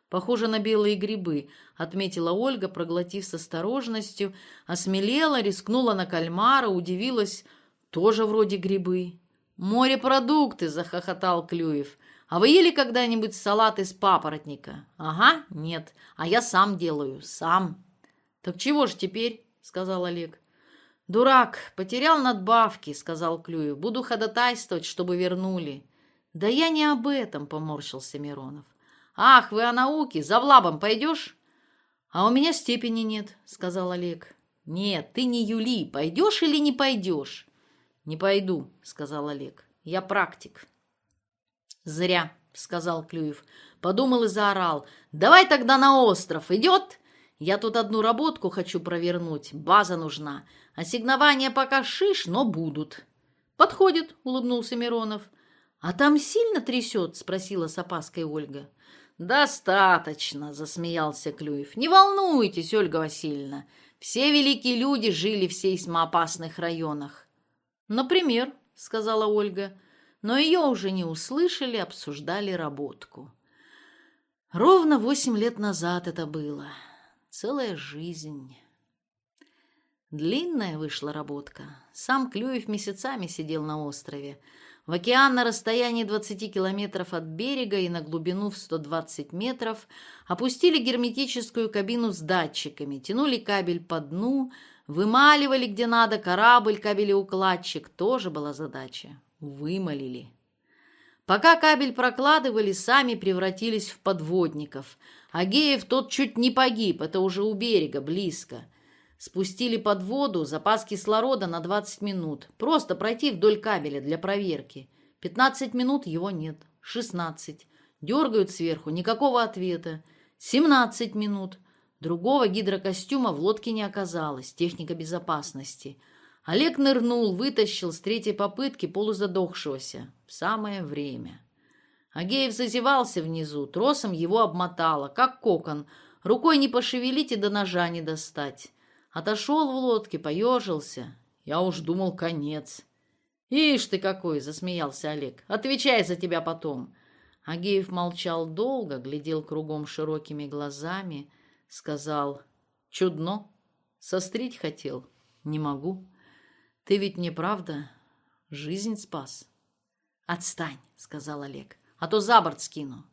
«Похоже на белые грибы», — отметила Ольга, проглотив с осторожностью, осмелела, рискнула на кальмара, удивилась, тоже вроде грибы. «Морепродукты!» — захохотал Клюев. «А вы ели когда-нибудь салат из папоротника?» «Ага, нет. А я сам делаю. Сам». «Так чего ж теперь?» — сказал Олег. «Дурак, потерял надбавки», — сказал Клюев. «Буду ходатайствовать, чтобы вернули». «Да я не об этом», — поморщился Миронов. «Ах, вы о науке. За влабом пойдешь?» «А у меня степени нет», — сказал Олег. «Нет, ты не Юли. Пойдешь или не пойдешь?» «Не пойду», — сказал Олег. «Я практик». «Зря», — сказал Клюев. Подумал и заорал. «Давай тогда на остров. Идет?» «Я тут одну работку хочу провернуть. База нужна. Ассигнования пока шиш, но будут». «Подходит», — улыбнулся Миронов. «А там сильно трясет?» — спросила с опаской Ольга. «Достаточно», — засмеялся Клюев. «Не волнуйтесь, Ольга Васильевна. Все великие люди жили в сейсмоопасных районах. «Например», — сказала Ольга, но ее уже не услышали, обсуждали работку. Ровно восемь лет назад это было. Целая жизнь. Длинная вышла работка. Сам Клюев месяцами сидел на острове. В океан на расстоянии 20 километров от берега и на глубину в 120 метров опустили герметическую кабину с датчиками, тянули кабель по дну, Вымаливали где надо корабль, кабелеукладчик. Тоже была задача. Вымолили. Пока кабель прокладывали, сами превратились в подводников. Агеев тот чуть не погиб, это уже у берега, близко. Спустили под воду запас кислорода на 20 минут. Просто пройти вдоль кабеля для проверки. 15 минут его нет. 16. Дергают сверху, никакого ответа. 17 минут. Другого гидрокостюма в лодке не оказалось, техника безопасности. Олег нырнул, вытащил с третьей попытки полузадохшегося. В самое время. Агеев зазевался внизу, тросом его обмотало, как кокон. Рукой не пошевелить и до ножа не достать. Отошел в лодке, поежился. Я уж думал, конец. «Ишь ты какой!» — засмеялся Олег. «Отвечай за тебя потом!» Агеев молчал долго, глядел кругом широкими глазами — Сказал, чудно, сострить хотел, не могу. Ты ведь не правда, жизнь спас. Отстань, сказал Олег, а то за борт скину.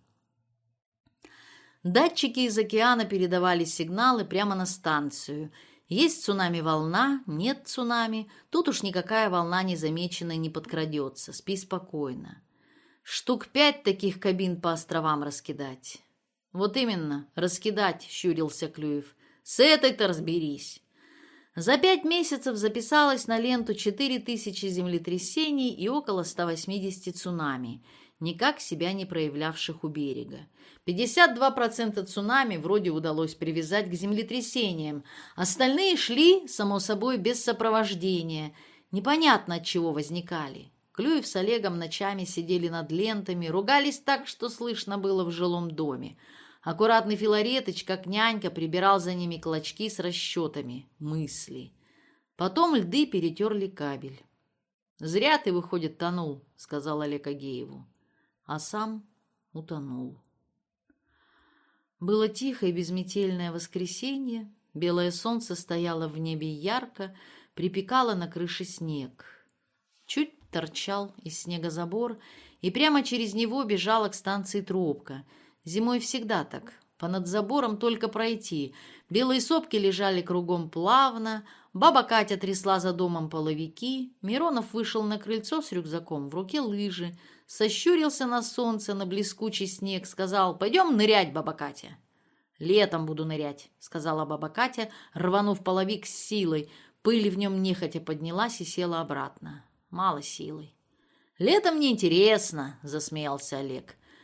Датчики из океана передавали сигналы прямо на станцию. Есть цунами-волна, нет цунами. Тут уж никакая волна незамеченная не подкрадется. Спи спокойно. Штук пять таких кабин по островам раскидать. «Вот именно, раскидать», — щурился Клюев. «С этой-то разберись». За пять месяцев записалось на ленту 4000 землетрясений и около 180 цунами, никак себя не проявлявших у берега. 52% цунами вроде удалось привязать к землетрясениям, остальные шли, само собой, без сопровождения, непонятно от чего возникали. Клюев с Олегом ночами сидели над лентами, ругались так, что слышно было в жилом доме. Аккуратный Аккуратно Филареточка, нянька прибирал за ними клочки с расчетами, мысли. Потом льды перетерли кабель. «Зря ты, выходит, тонул», — сказал Олег Агееву. А сам утонул. Было тихое безметельное воскресенье. Белое солнце стояло в небе ярко, припекало на крыше снег. Чуть торчал из снега забор, и прямо через него бежала к станции тропка — Зимой всегда так. По над забором только пройти. Белые сопки лежали кругом плавно. Баба Катя трясла за домом половики. Миронов вышел на крыльцо с рюкзаком, в руке лыжи. Сощурился на солнце, на блескучий снег. Сказал, пойдем нырять, баба Катя. «Летом буду нырять», — сказала баба Катя, рванув половик с силой. Пыль в нем нехотя поднялась и села обратно. Мало силы. «Летом неинтересно», — засмеялся Олег.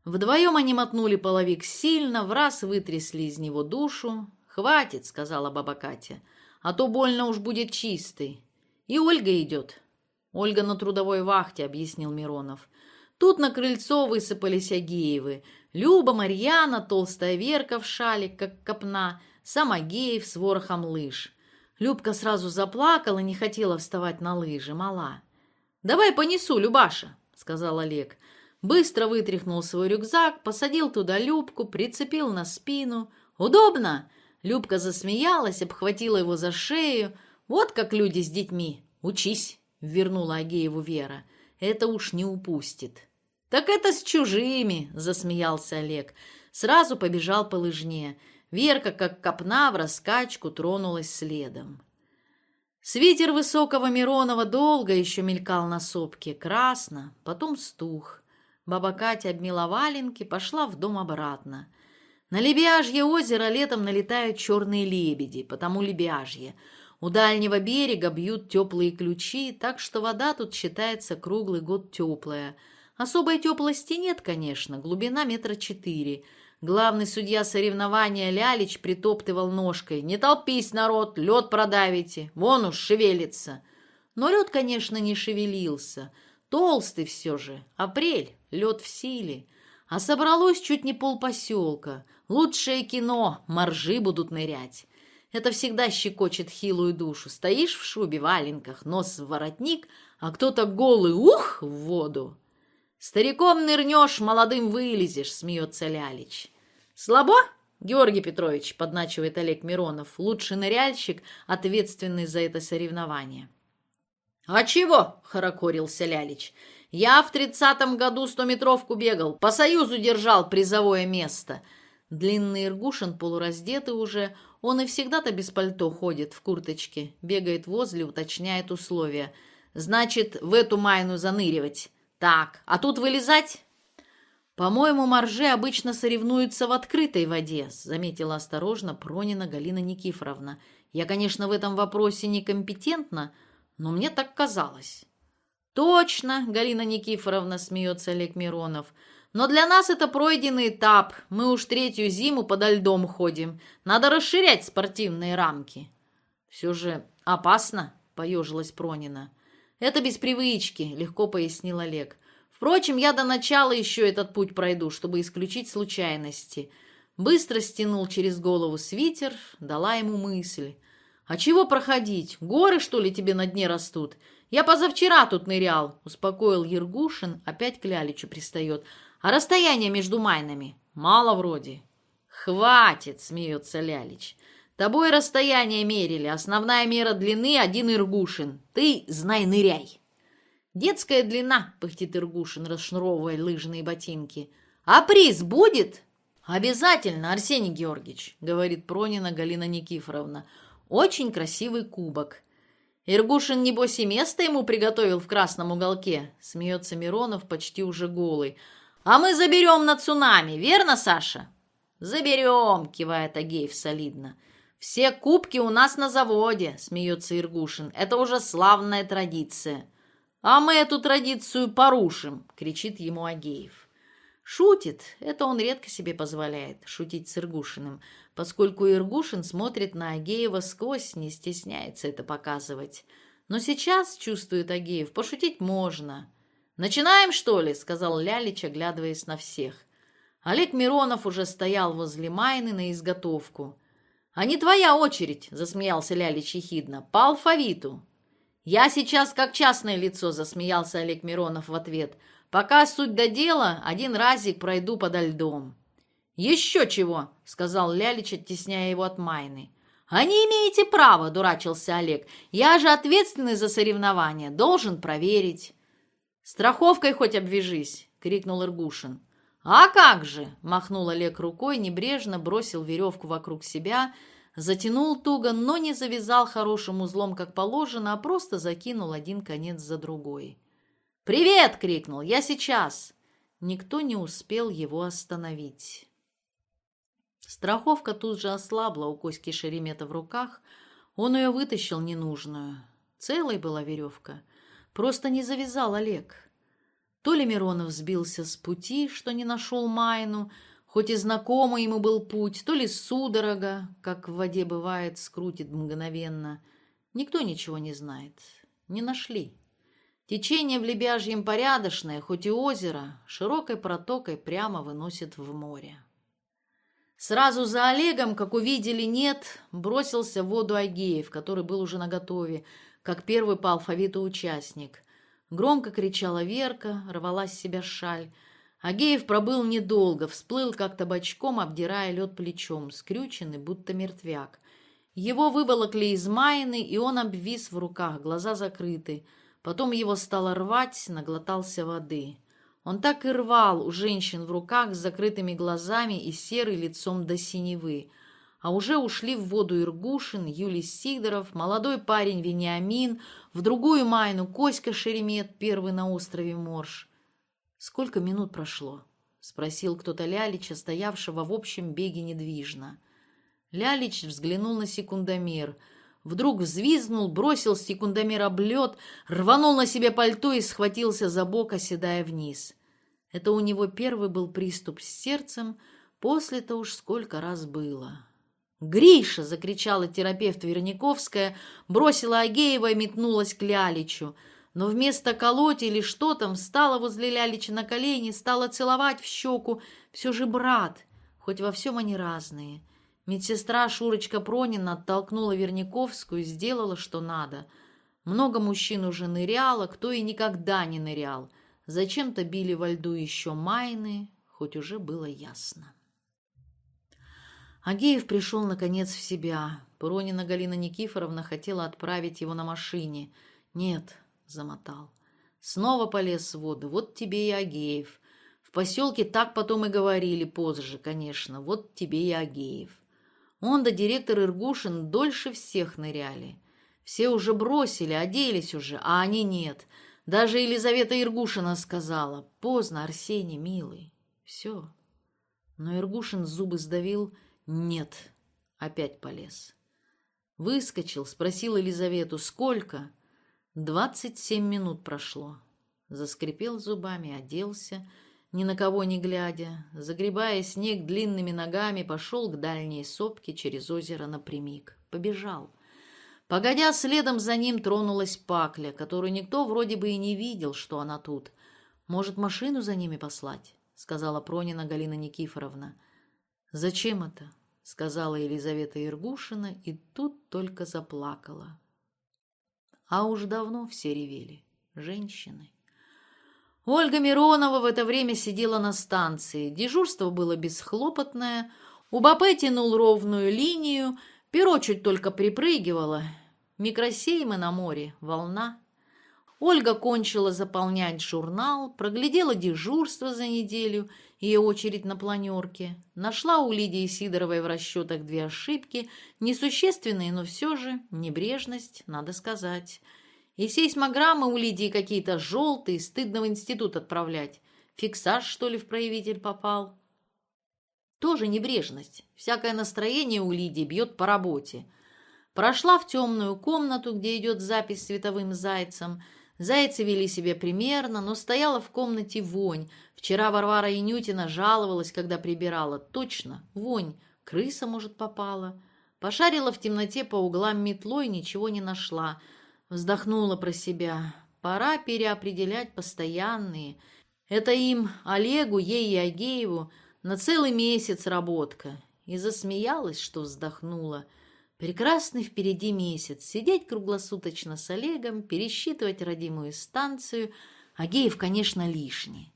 «Летом вода бульон». «Одиннадцать градусов твой бульон», — засмеялась баба Катя, прихватила половик за ухо. «Давайте помогу», — сказал Олег. Бросил в снег лыжи, рюкзак, взялся с другого конца. «Иди, иди», — сказала еще баба Катя, хоть ей было приятно. «Снег лучше бы разгребли вокруг дома, мужики». «Разгребем», — пообещал Олег. «Вот вернемся с Лебяжева и займемся». Вдвоем они мотнули половик сильно, в раз вытрясли из него душу. «Хватит», — сказала баба Катя, — «а то больно уж будет чистый». «И Ольга идет». «Ольга на трудовой вахте», — объяснил Миронов. Тут на крыльцо высыпались Агеевы. Люба, Марьяна, толстая Верка в шале, как копна, сам Агеев с ворохом лыж. Любка сразу заплакала, не хотела вставать на лыжи, мала. «Давай понесу, Любаша», — сказал Олег. Быстро вытряхнул свой рюкзак, посадил туда Любку, прицепил на спину. «Удобно!» Любка засмеялась, обхватила его за шею. «Вот как люди с детьми! Учись!» — вернула Агееву Вера. «Это уж не упустит». «Так это с чужими!» — засмеялся Олег. Сразу побежал по лыжне. Верка, как копна, в раскачку тронулась следом. Свитер высокого Миронова долго еще мелькал на сопке, красно, потом стух. Баба Катя обмела валенки, пошла в дом обратно. На Лебяжье озеро летом налетают черные лебеди, потому Лебяжье. У дальнего берега бьют теплые ключи, так что вода тут считается круглый год теплая. Особой теплости нет, конечно, глубина метра четыре. Главный судья соревнования Лялич притоптывал ножкой. «Не толпись, народ, лед продавите, вон уж шевелится». Но лед, конечно, не шевелился. Толстый все же, апрель, лед в силе. А собралось чуть не полпоселка. Лучшее кино, моржи будут нырять. Это всегда щекочет хилую душу. Стоишь в шубе, валенках, нос в воротник, а кто-то голый, ух, в воду. Стариком нырнешь, молодым вылезешь, смеется Лялич. Слабо? Георгий Петрович, подначивает Олег Миронов, лучший ныряльщик, ответственный за это соревнование. «А чего?» — хорокорился Лялич. «Я в тридцатом году стометровку бегал, по Союзу держал призовое место». Длинный Иргушин, полураздетый уже, он и всегда-то без пальто ходит, в курточке, бегает возле, уточняет условия. «Значит, в эту майну заныривать. Так, а тут вылезать?» «По-моему, моржи обычно соревнуются в открытой воде», заметила осторожно Пронина Галина Никифоровна. «Я, конечно, в этом вопросе некомпетентна, но мне так казалось». «Точно, Галина Никифоровна», смеется Олег Миронов. «Но для нас это пройденный этап. Мы уж третью зиму подо льдом ходим. Надо расширять спортивные рамки». «Все же опасно», — поежилась Пронина. «Это без привычки», — легко пояснил Олег. «Впрочем, я до начала еще этот путь пройду, чтобы исключить случайности». Быстро стянул через голову свитер, дала ему мысль. «А чего проходить? Горы, что ли, тебе на дне растут? Я позавчера тут нырял», — успокоил Ергушин, опять к Ляличу пристает. «А расстояние между майнами? Мало вроде». «Хватит!» — смеется Лялич. «Тобой расстояние мерили. Основная мера длины — один Иргушин. Ты знай, ныряй!» «Детская длина!» — пыхтит Иргушин, расшнуровывая лыжные ботинки. «А приз будет?» «Обязательно, Арсений Георгиевич», — говорит Пронина Галина Никифоровна. Очень красивый кубок. Иргушин, небось, и место ему приготовил в красном уголке», — смеется Миронов почти уже голый. «А мы заберем на цунами, верно, Саша?» «Заберем», — кивает Агеев солидно. «Все кубки у нас на заводе», — смеется Иргушин. «Это уже славная традиция». «А мы эту традицию порушим», — кричит ему Агеев. Шутит, это он редко себе позволяет, шутить с Иргушиным. поскольку Иргушин смотрит на Агеева сквозь, не стесняется это показывать. Но сейчас, чувствует Агеев, пошутить можно. «Начинаем, что ли?» — сказал Лялич, оглядываясь на всех. Олег Миронов уже стоял возле Майны на изготовку. «А не твоя очередь!» — засмеялся Лялич ехидно. «По алфавиту!» «Я сейчас как частное лицо!» — засмеялся Олег Миронов в ответ. «Пока суть до дела, один разик пройду подо льдом». «Еще чего!» — сказал Лялич, оттесняя его от Майны. «А не имеете права», — дурачился Олег. «Я же ответственный за соревнования, должен проверить». «Страховкой хоть обвяжись», — крикнул Иргушин. «А как же!» — махнул Олег рукой, небрежно бросил веревку вокруг себя, затянул туго, но не завязал хорошим узлом, как положено, а просто закинул один конец за другой. «Привет!» — крикнул. «Я сейчас!» Никто не успел его остановить. Страховка тут же ослабла у Коськи Шеремета в руках. Он ее вытащил ненужную. Целой была веревка. Просто не завязал Олег. То ли Миронов сбился с пути, что не нашел Майну, хоть и знакомый ему был путь, то ли судорога, как в воде бывает, скрутит мгновенно. Никто ничего не знает. Не нашли. Течение в Лебяжьем порядочное, хоть и озеро, широкой протокой прямо выносит в море. Сразу за Олегом, как увидели, нет, бросился в воду Агеев, который был уже наготове, как первый по алфавиту участник. Громко кричала Верка, рвалась с себя шаль. Агеев пробыл недолго, всплыл как табачком, обдирая лед плечом, скрюченный, будто мертвяк. Его выволокли из майны, и он обвис в руках, глаза закрыты. Потом его стало рвать, наглотался воды. Он так и рвал у женщин в руках с закрытыми глазами и серый лицом до синевы. А уже ушли в воду Иргушин, Юлий Сидоров, молодой парень Вениамин, в другую Майну Коська Шеремет, первый на острове Морж. «Сколько минут прошло?» — спросил кто-то Лялича, стоявшего в общем беге недвижно. Лялич взглянул на секундомер — Вдруг взвизгнул, бросил секундомер об лед, рванул на себе пальто и схватился за бок, оседая вниз. Это у него первый был приступ с сердцем, после-то уж сколько раз было. «Гриша!» — закричала терапевт Верниковская, бросила Агеева и метнулась к Ляличу. Но вместо колоть или что там, встала возле Лялича на колени, стала целовать в щеку. Все же брат, хоть во всем они разные. Медсестра Шурочка Пронина оттолкнула Верниковскую, сделала, что надо. Много мужчин уже ныряло, кто и никогда не нырял. Зачем-то били во льду еще майны, хоть уже было ясно. Агеев пришел, наконец, в себя. Пронина Галина Никифоровна хотела отправить его на машине. «Нет», — замотал. Снова полез в воду. «Вот тебе и Агеев». В поселке так потом и говорили позже, Он да директор Иргушин дольше всех ныряли. Все уже бросили, оделись уже, а они нет. Даже Елизавета Иргушина сказала, поздно, Арсений, милый, все. Но Иргушин зубы сдавил, нет, опять полез. Выскочил, спросил Елизавету, сколько? Двадцать семь минут прошло. Заскрипел зубами, оделся, оделся на кого не глядя, загребая снег длинными ногами, пошел к дальней сопке через озеро напрямик. Побежал. Погодя, следом за ним тронулась пакля, которую никто вроде бы и не видел, что она тут. «Может, машину за ними послать?» — сказала Пронина Галина Никифоровна. «Зачем это?» — сказала Елизавета Иргушина, и тут только заплакала. А уж давно все ревели. Женщины. Ольга Миронова в это время сидела на станции. Дежурство было бесхлопотное. Убапе тянул ровную линию, перо чуть только припрыгивало. Микросеймы на море, волна. Ольга кончила заполнять журнал, проглядела дежурство за неделю и очередь на планерке. Нашла у Лидии Сидоровой в расчетах две ошибки, несущественные, но все же, небрежность, надо сказать – и сейсмограммы у Лидии какие-то желтые, стыдно в институт отправлять. Фиксаж, что ли, в проявитель попал? Тоже небрежность. Всякое настроение у Лидии бьет по работе. Прошла в темную комнату, где идет запись с световым зайцем. Зайцы вели себя примерно, но стояла в комнате вонь. Вчера Варвара Инютина жаловалась, когда прибирала. Точно, вонь. Крыса, может, попала. Пошарила в темноте по углам метлой, ничего не нашла. Вздохнула про себя. Пора переопределять постоянные. Это им, Олегу, ей и Агееву, на целый месяц работка. И засмеялась, что вздохнула. Прекрасный впереди месяц. Сидеть круглосуточно с Олегом, пересчитывать родимую станцию. Агеев, конечно, лишний.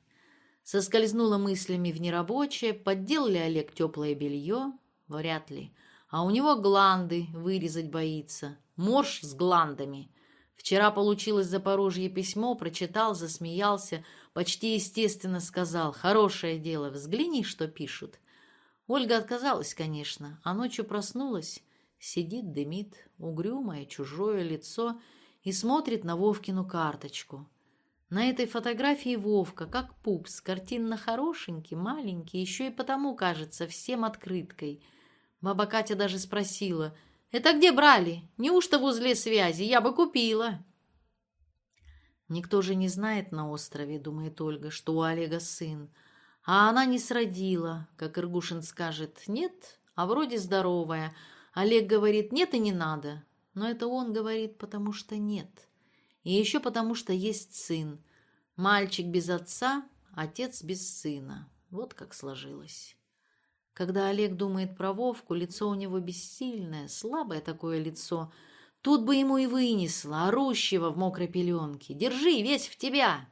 Соскользнула мыслями в нерабочее. Поддел ли Олег теплое белье? Вряд ли. А у него гланды вырезать боится. Морж с гландами — Вчера получил из Запорожья письмо, прочитал, засмеялся, почти естественно сказал «Хорошее дело, взгляни, что пишут». Ольга отказалась, конечно, а ночью проснулась, сидит, дымит, угрюмое, чужое лицо и смотрит на Вовкину карточку. На этой фотографии Вовка, как пупс, картинно хорошенький, маленький, еще и потому кажется всем открыткой. Баба Катя даже спросила – «Это где брали? Неужто в узле связи? Я бы купила». Никто же не знает на острове, думает Ольга, что у Олега сын. А она не сродила, как Иргушин скажет, нет, а вроде здоровая. Олег говорит, нет и не надо. Но это он говорит, потому что нет. И еще потому, что есть сын. Мальчик без отца, отец Когда Олег думает про Вовку, лицо у него бессильное, слабое такое лицо. Тут бы ему и вынесло, а орущего в мокрой пеленке. «Держи, весь в тебя!»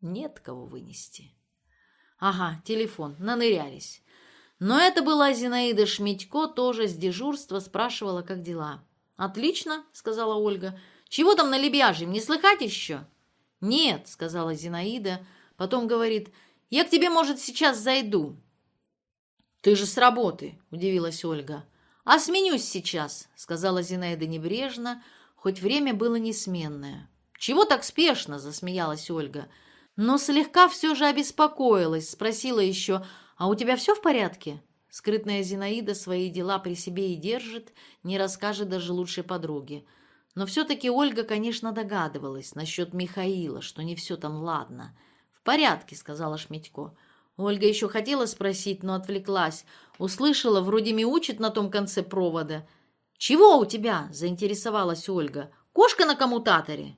Нет кого вынести. Ага, телефон, нанырялись. Но это была Зинаида Шмитько, тоже с дежурства, спрашивала, как дела. «Отлично», — сказала Ольга. «Чего там на лебяжьем, не слыхать еще?» «Нет», — сказала Зинаида. Потом говорит, «Я к тебе, может, сейчас зайду». «Ты же с работы», — удивилась Ольга. «А сменюсь сейчас», — сказала Зинаида небрежно, хоть время было несменное. «Чего так спешно?» — засмеялась Ольга. «Ольга» но слегка все же обеспокоилась, спросила еще, «А у тебя все в порядке?» Скрытная Зинаида свои дела при себе и держит, не расскажет даже лучшей подруге. Но все-таки Ольга, конечно, догадывалась насчет Михаила, что не все Ольга еще хотела спросить, но отвлеклась. Услышала, вроде мяучит на том конце провода. «Чего у тебя?» – заинтересовалась Ольга. «Кошка на коммутаторе?»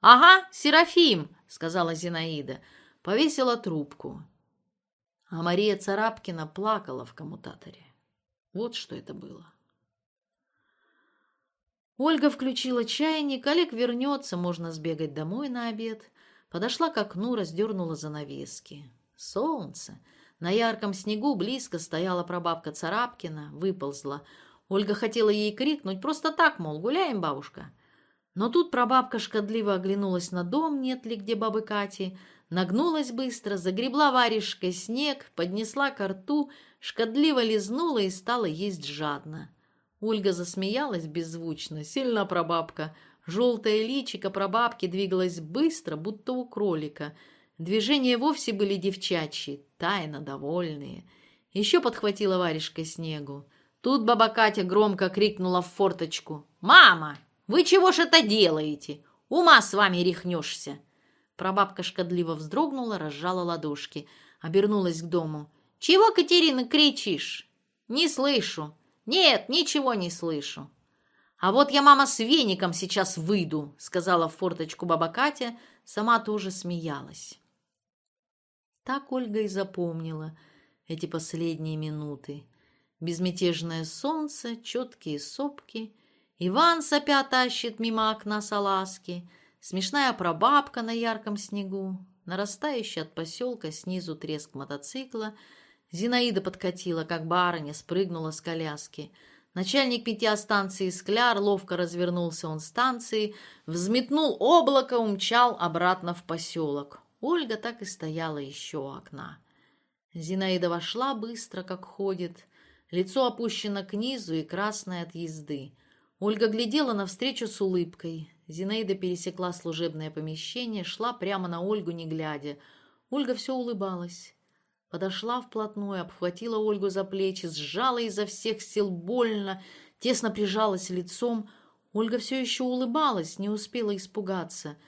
«Ага, Серафим!» – сказала Зинаида. Повесила трубку. А Мария Царапкина плакала в коммутаторе. Вот что это было. Ольга включила чайник. Олег вернется, можно сбегать домой на обед. Подошла к окну, раздернула занавески солнце. На ярком снегу близко стояла прабабка Царапкина, выползла. Ольга хотела ей крикнуть просто так, мол, гуляем, бабушка. Но тут прабабка шкодливо оглянулась на дом, нет ли где бабы Кати, нагнулась быстро, загребла варежкой снег, поднесла ко рту, шкодливо лизнула и стала есть жадно. Ольга засмеялась беззвучно, сильно прабабка. желтая личика прабабки двигалась быстро, будто у кролика – Движения вовсе были девчачьи, тайно довольные. Еще подхватила варежка снегу. Тут баба Катя громко крикнула в форточку. «Мама, вы чего ж это делаете? Ума с вами рехнешься!» Прабабка шкодливо вздрогнула, разжала ладошки, обернулась к дому. «Чего, Катерина, кричишь?» «Не слышу». «Нет, ничего не слышу». «А вот я, мама, с веником сейчас выйду», — сказала в форточку баба Катя, сама тоже смеялась. Так Ольга и запомнила эти последние минуты. Безмятежное солнце, четкие сопки. Иван сопя тащит мимо окна салазки. Смешная прабабка на ярком снегу. Нарастающий от поселка снизу треск мотоцикла. Зинаида подкатила, как барыня, спрыгнула с коляски. Начальник метеостанции Скляр ловко развернулся он станции, взметнул облако, умчал обратно в поселок. Ольга так и стояла еще у окна. Зинаида вошла быстро, как ходит. Лицо опущено к низу и красное от езды. Ольга глядела навстречу с улыбкой. Зинаида пересекла служебное помещение, шла прямо на Ольгу, не глядя. Ольга все улыбалась. Подошла вплотную, обхватила Ольгу за плечи, сжала изо всех сил больно, тесно прижалась лицом. Ольга все еще улыбалась, не успела испугаться –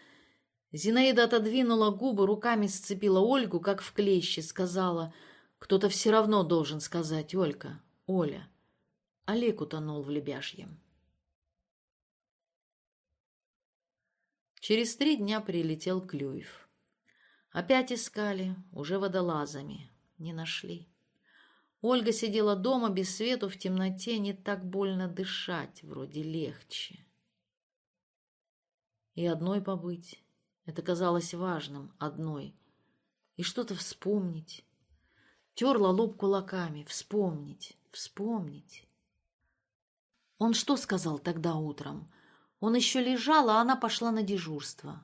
Зинаида отодвинула губы, руками сцепила Ольгу, как в клещи, сказала, «Кто-то все равно должен сказать, Олька, Оля». Олег утонул в лебяжьем. Через три дня прилетел Клюев. Опять искали, уже водолазами. Не нашли. Ольга сидела дома без свету в темноте, не так больно дышать, вроде легче. И одной побыть, это казалось важным одной. И что-то вспомнить. Терла лоб кулаками. Вспомнить, вспомнить. Он что сказал тогда утром? Он еще лежал, а она пошла на дежурство.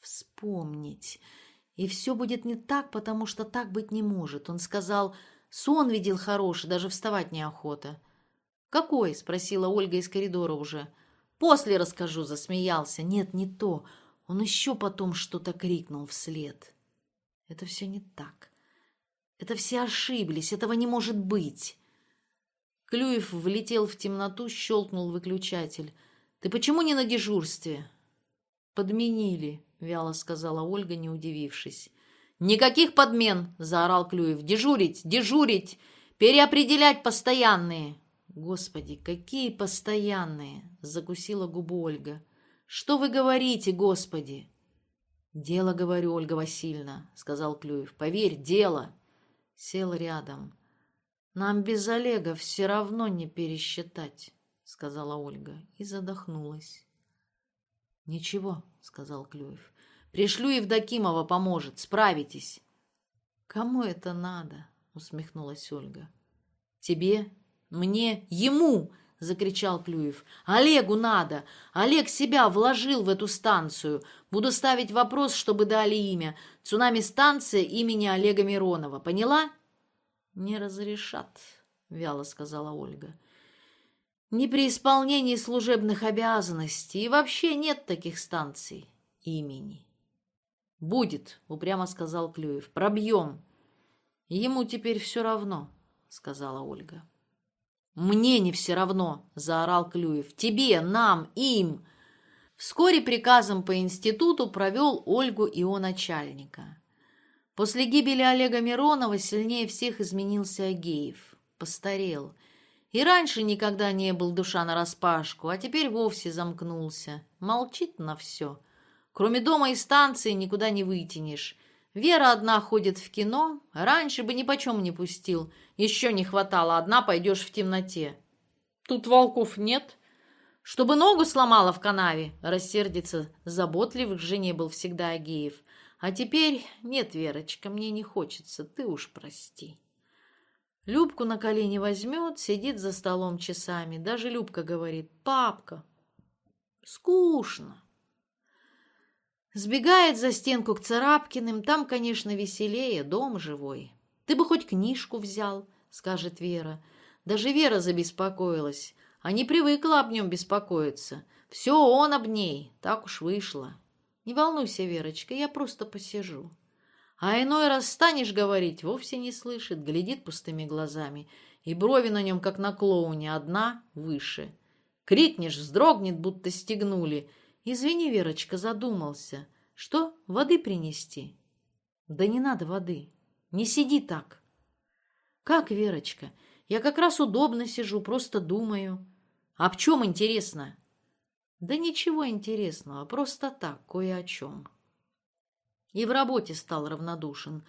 Вспомнить. И все будет не так, потому что так быть не может. Он сказал, сон видел хороший, даже вставать неохота. «Какой?» – спросила Ольга из коридора уже. «После расскажу», – засмеялся. «Нет, не то. Он еще потом что-то крикнул вслед. Это все не так. Это все ошиблись, этого не может быть. Клюев влетел в темноту, щелкнул выключатель. «Ты почему не на дежурстве?» «Подменили», — вяло сказала Ольга, не удивившись. «Никаких подмен!» — заорал Клюев. «Дежурить! Дежурить! Переопределять постоянные!» «Господи, какие постоянные!» — закусила губу Ольга. Что вы говорите, Господи?» «Дело, говорю, Ольга Васильевна», — сказал Клюев. «Поверь, дело!» Сел рядом. «Нам без Олега все равно не пересчитать», — сказала Ольга и задохнулась. «Ничего», — сказал Клюев. «Пришлю Евдокимова, поможет. Справитесь». «Кому это надо?» — усмехнулась Ольга. «Тебе? Мне? Ему!» закричал Клюев. «Олегу надо! Олег себя вложил в эту станцию. Буду ставить вопрос, чтобы дали имя. Цунами-станция имени Олега Миронова. Поняла?» «Не разрешат», — вяло сказала Ольга. «Не при исполнении служебных обязанностей, и вообще нет таких станций имени». «Будет», — упрямо сказал Клюев. «Пробьем». «Ему теперь все равно», — сказала Ольга. «Мне не все равно!» – заорал Клюев. «Тебе, нам, им!» Вскоре приказом по институту провел Ольгу и его начальника. После гибели Олега Миронова сильнее всех изменился Агеев. Постарел. И раньше никогда не был душа нараспашку, а теперь вовсе замкнулся. Молчит на все. Кроме дома и станции никуда не вытянешь. Вера одна ходит в кино, раньше бы ни почем не пустил – Еще не хватало, одна пойдешь в темноте. Тут волков нет. Чтобы ногу сломала в канаве, рассердится, заботливых к жене был всегда Агеев. А теперь нет, Верочка, мне не хочется, ты уж прости. Любку на колени возьмет, сидит за столом часами. Даже Любка говорит, папка, скучно. Сбегает за стенку к Царапкиным, там, конечно, веселее, дом живой. Ты бы хоть книжку взял, скажет Вера. Даже Вера забеспокоилась, а не привыкла об нем беспокоиться. Все он об ней, так уж вышло. Не волнуйся, Верочка, я просто посижу. А иной раз станешь говорить, вовсе не слышит, глядит пустыми глазами, и брови на нем, как на клоуне, одна выше. Крикнешь, вздрогнет, будто стегнули. Извини, Верочка, задумался. Что, воды принести? Да не надо воды. Не сиди так. Как, Верочка? Я как раз удобно сижу, просто думаю. А в чем интересно? Да ничего интересного, просто так, кое о чем. И в работе стал равнодушен.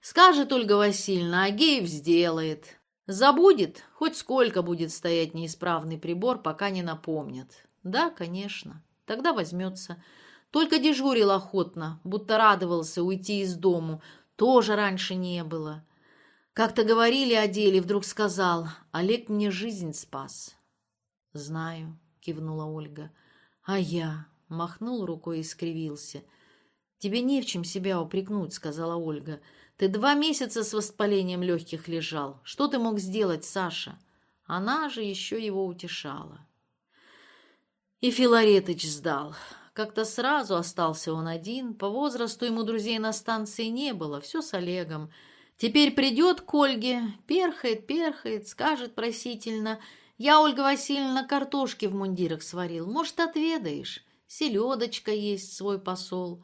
Скажет Ольга Васильевна, Агеев сделает. Забудет, хоть сколько будет стоять неисправный прибор, пока не напомнят. Да, конечно, тогда возьмется. Только дежурил охотно, будто радовался уйти из дому. Тоже раньше не было. Как-то говорили о деле, вдруг сказал, Олег мне жизнь спас. Знаю, кивнула Ольга. А я махнул рукой и скривился. «Тебе не в чем себя упрекнуть», — сказала Ольга. «Ты два месяца с воспалением легких лежал. Что ты мог сделать, Саша?» Она же еще его утешала. И Филаретыч сдал. Как-то сразу остался он один, по возрасту ему друзей на станции не было, все с Олегом. Теперь придет к Ольге, перхает, перхает, скажет просительно. «Я, Ольга Васильевна, картошки в мундирах сварил, может, отведаешь? Селедочка есть, свой посол».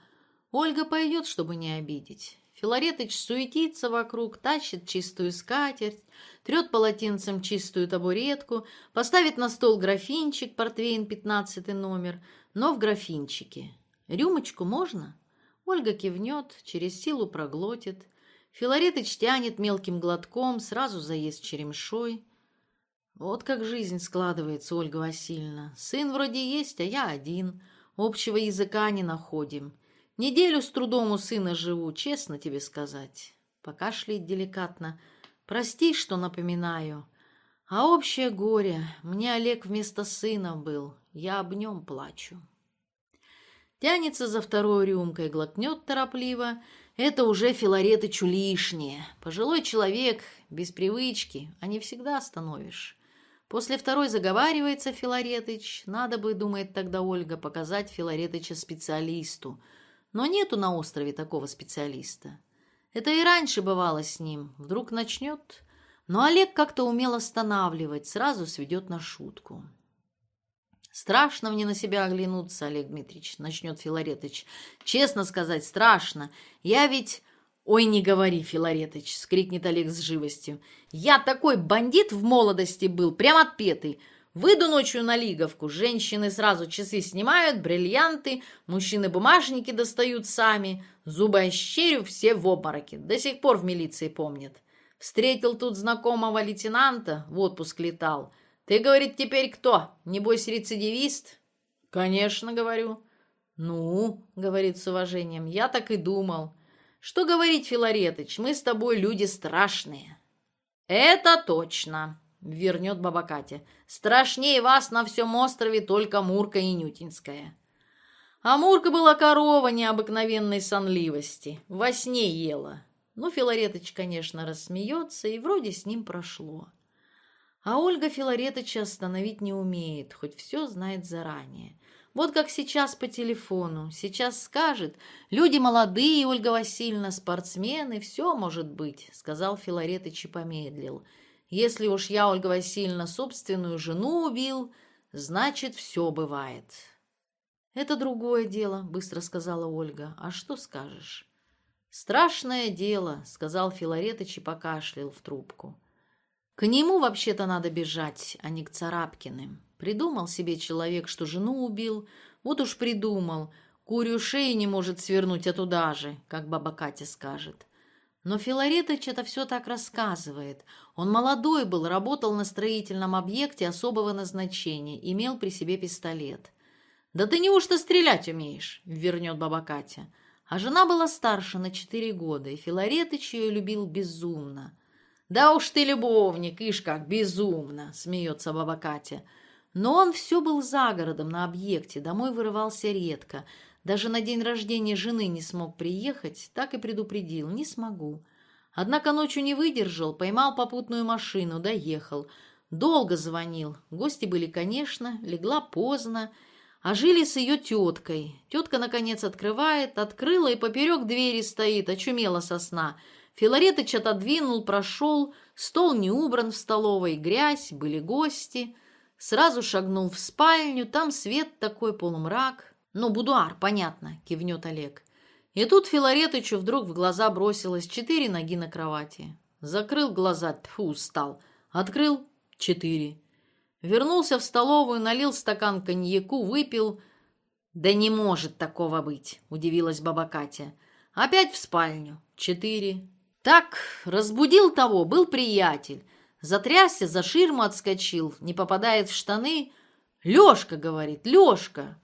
Ольга пойдет, чтобы не обидеть. Филаретыч суетится вокруг, тащит чистую скатерть, трет полотенцем чистую табуретку, поставит на стол графинчик, портвейн пятнадцатый номер – но в графинчике. Рюмочку можно? Ольга кивнет, через силу проглотит. Филаретыч тянет мелким глотком, сразу заест черемшой. Вот как жизнь складывается, Ольга Васильевна. Сын вроде есть, а я один. Общего языка не находим. Неделю с трудом у сына живу, честно тебе сказать. Покашляет деликатно. Прости, что напоминаю. А общее горе. Мне Олег вместо сына был. я об нем плачу. Тянется за второй рюмкой, глотнет торопливо. Это уже Филаретычу лишнее. Пожилой человек, без привычки, а не всегда остановишь. После второй заговаривается Филаретыч. Надо бы, думает тогда Ольга, показать Филаретыча специалисту. Но нету на острове такого специалиста. Это и раньше бывало с ним. Вдруг начнет... Но Олег как-то умел останавливать, сразу сведет на шутку. Страшно мне на себя оглянуться, Олег Дмитриевич, начнет Филаретыч. Честно сказать, страшно. Я ведь... «Ой, не говори, Филаретыч!» — скрикнет Олег с живостью. «Я такой бандит в молодости был, прям отпетый. Выйду ночью на лиговку, женщины сразу часы снимают, бриллианты, мужчины бумажники достают сами, зубы ощерю, все в обмороке. До сих пор в милиции помнят. Встретил тут знакомого лейтенанта, в отпуск летал. Ты, говорит, теперь кто? Небось, рецидивист? Конечно, говорю. Ну, говорит с уважением, я так и думал. Что говорить, Филаретыч, мы с тобой люди страшные. Это точно, вернет баба Катя. Страшнее вас на всем острове только Мурка и Нютинская. А Мурка была корова необыкновенной сонливости, во сне ела. Ну, Филаретыч, конечно, рассмеется, и вроде с ним прошло. А Ольга Филаретыча остановить не умеет, хоть все знает заранее. Вот как сейчас по телефону. Сейчас скажет. Люди молодые, Ольга Васильевна, спортсмены, все может быть, сказал Филаретыч и помедлил. Если уж я, Ольга Васильевна, собственную жену убил, значит, все бывает. Это другое дело, быстро сказала Ольга. А что скажешь? Страшное дело, сказал Филаретыч и покашлял в трубку. К нему вообще-то надо бежать, а не к Царапкиным. Придумал себе человек, что жену убил. Вот уж придумал. Курю шеи не может свернуть, а туда же, как баба Катя скажет. Но Филаретович это все так рассказывает. Он молодой был, работал на строительном объекте особого назначения, имел при себе пистолет. «Да ты неужто стрелять умеешь?» — вернет баба Катя. А жена была старше на четыре года, и Филаретыч ее любил безумно. «Да уж ты любовник, ишь как, безумно!» — смеется баба Катя. Но он все был за городом, на объекте, домой вырывался редко. Даже на день рождения жены не смог приехать, так и предупредил, не смогу. Однако ночью не выдержал, поймал попутную машину, доехал. Долго звонил. Гости были, конечно, легла поздно. А жили с ее теткой. Тетка, наконец, открывает, открыла и поперек двери стоит, очумела со сна. Филаретыч отодвинул, прошел, стол не убран в столовой, грязь, были гости. Сразу шагнул в спальню, там свет такой, полумрак. Ну, будуар, понятно, кивнет Олег. И тут Филаретычу вдруг в глаза бросилось четыре ноги на кровати. Закрыл глаза, тьфу, устал. Открыл — четыре. Вернулся в столовую, налил стакан коньяку, выпил. «Да не может такого быть!» — удивилась баба Катя. «Опять в спальню. Четыре». Так, разбудил того был приятель. Затрясся, за ширму отскочил, не попадает в штаны. «Лёшка!» — говорит, «Лёшка!»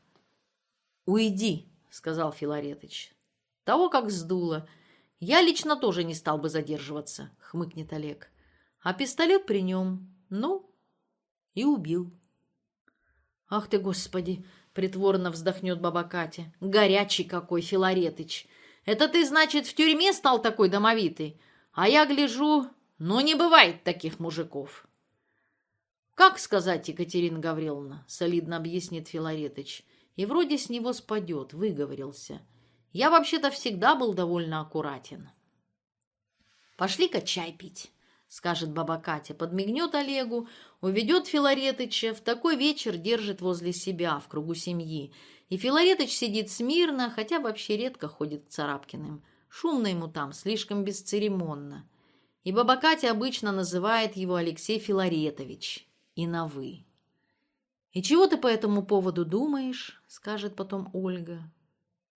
«Уйди!» — сказал Филаретович. Того как сдуло. «Я лично тоже не стал бы задерживаться», — хмыкнет Олег. «А пистолет при нем. Ну, и убил». «Ах ты, Господи!» — притворно вздохнет баба Катя. «Горячий какой, Филаретыч! Это ты, значит, в тюрьме стал такой домовитый? А я гляжу, но не бывает таких мужиков. Как сказать, Екатерина Гавриловна, солидно объяснит Филаретыч, и вроде с него спадет, выговорился. Я вообще-то всегда был довольно аккуратен. Пошли-ка чай пить, скажет баба Катя. Подмигнет Олегу, уведет Филаретыча в такой вечер держит возле себя, в кругу семьи. И Филаретыч сидит смирно, хотя вообще редко ходит к Царапкиным. Шумно ему там, слишком бесцеремонно. И баба Катя обычно называет его Алексей Филаретович. И на «вы». «И чего ты по этому поводу думаешь?» — скажет потом Ольга.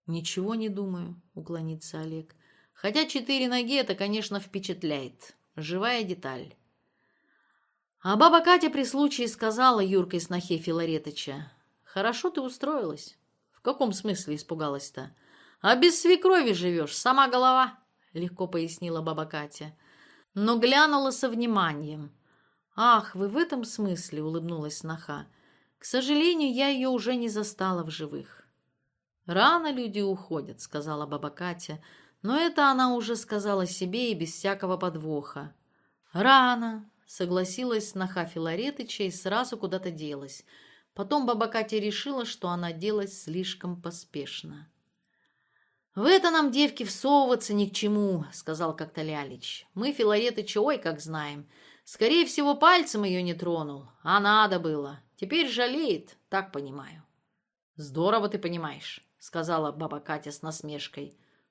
«Ничего не думаю», — уклонится Олег. «Хотя четыре ноги — это, конечно, впечатляет» живая деталь. А баба Катя при случае сказала Юрка Снохе Нахе «Хорошо ты устроилась». «В каком смысле испугалась-то?» «А без свекрови живешь, сама голова», — легко пояснила баба Катя. Но глянула со вниманием. «Ах, вы в этом смысле», — улыбнулась Сноха. «К сожалению, я ее уже не застала в живых». «Рано люди уходят», — сказала баба Катя, — но это она уже сказала себе и без всякого подвоха. «Рано», — согласилась сноха Филаретыча и сразу куда-то делась. Потом баба Катя решила, что она делась слишком поспешно. «В это нам, девки, всовываться ни к чему», — сказал как-то Лялич. «Мы Филаретыча ой как знаем. Скорее всего, пальцем ее не тронул, а надо было. Теперь жалеет, так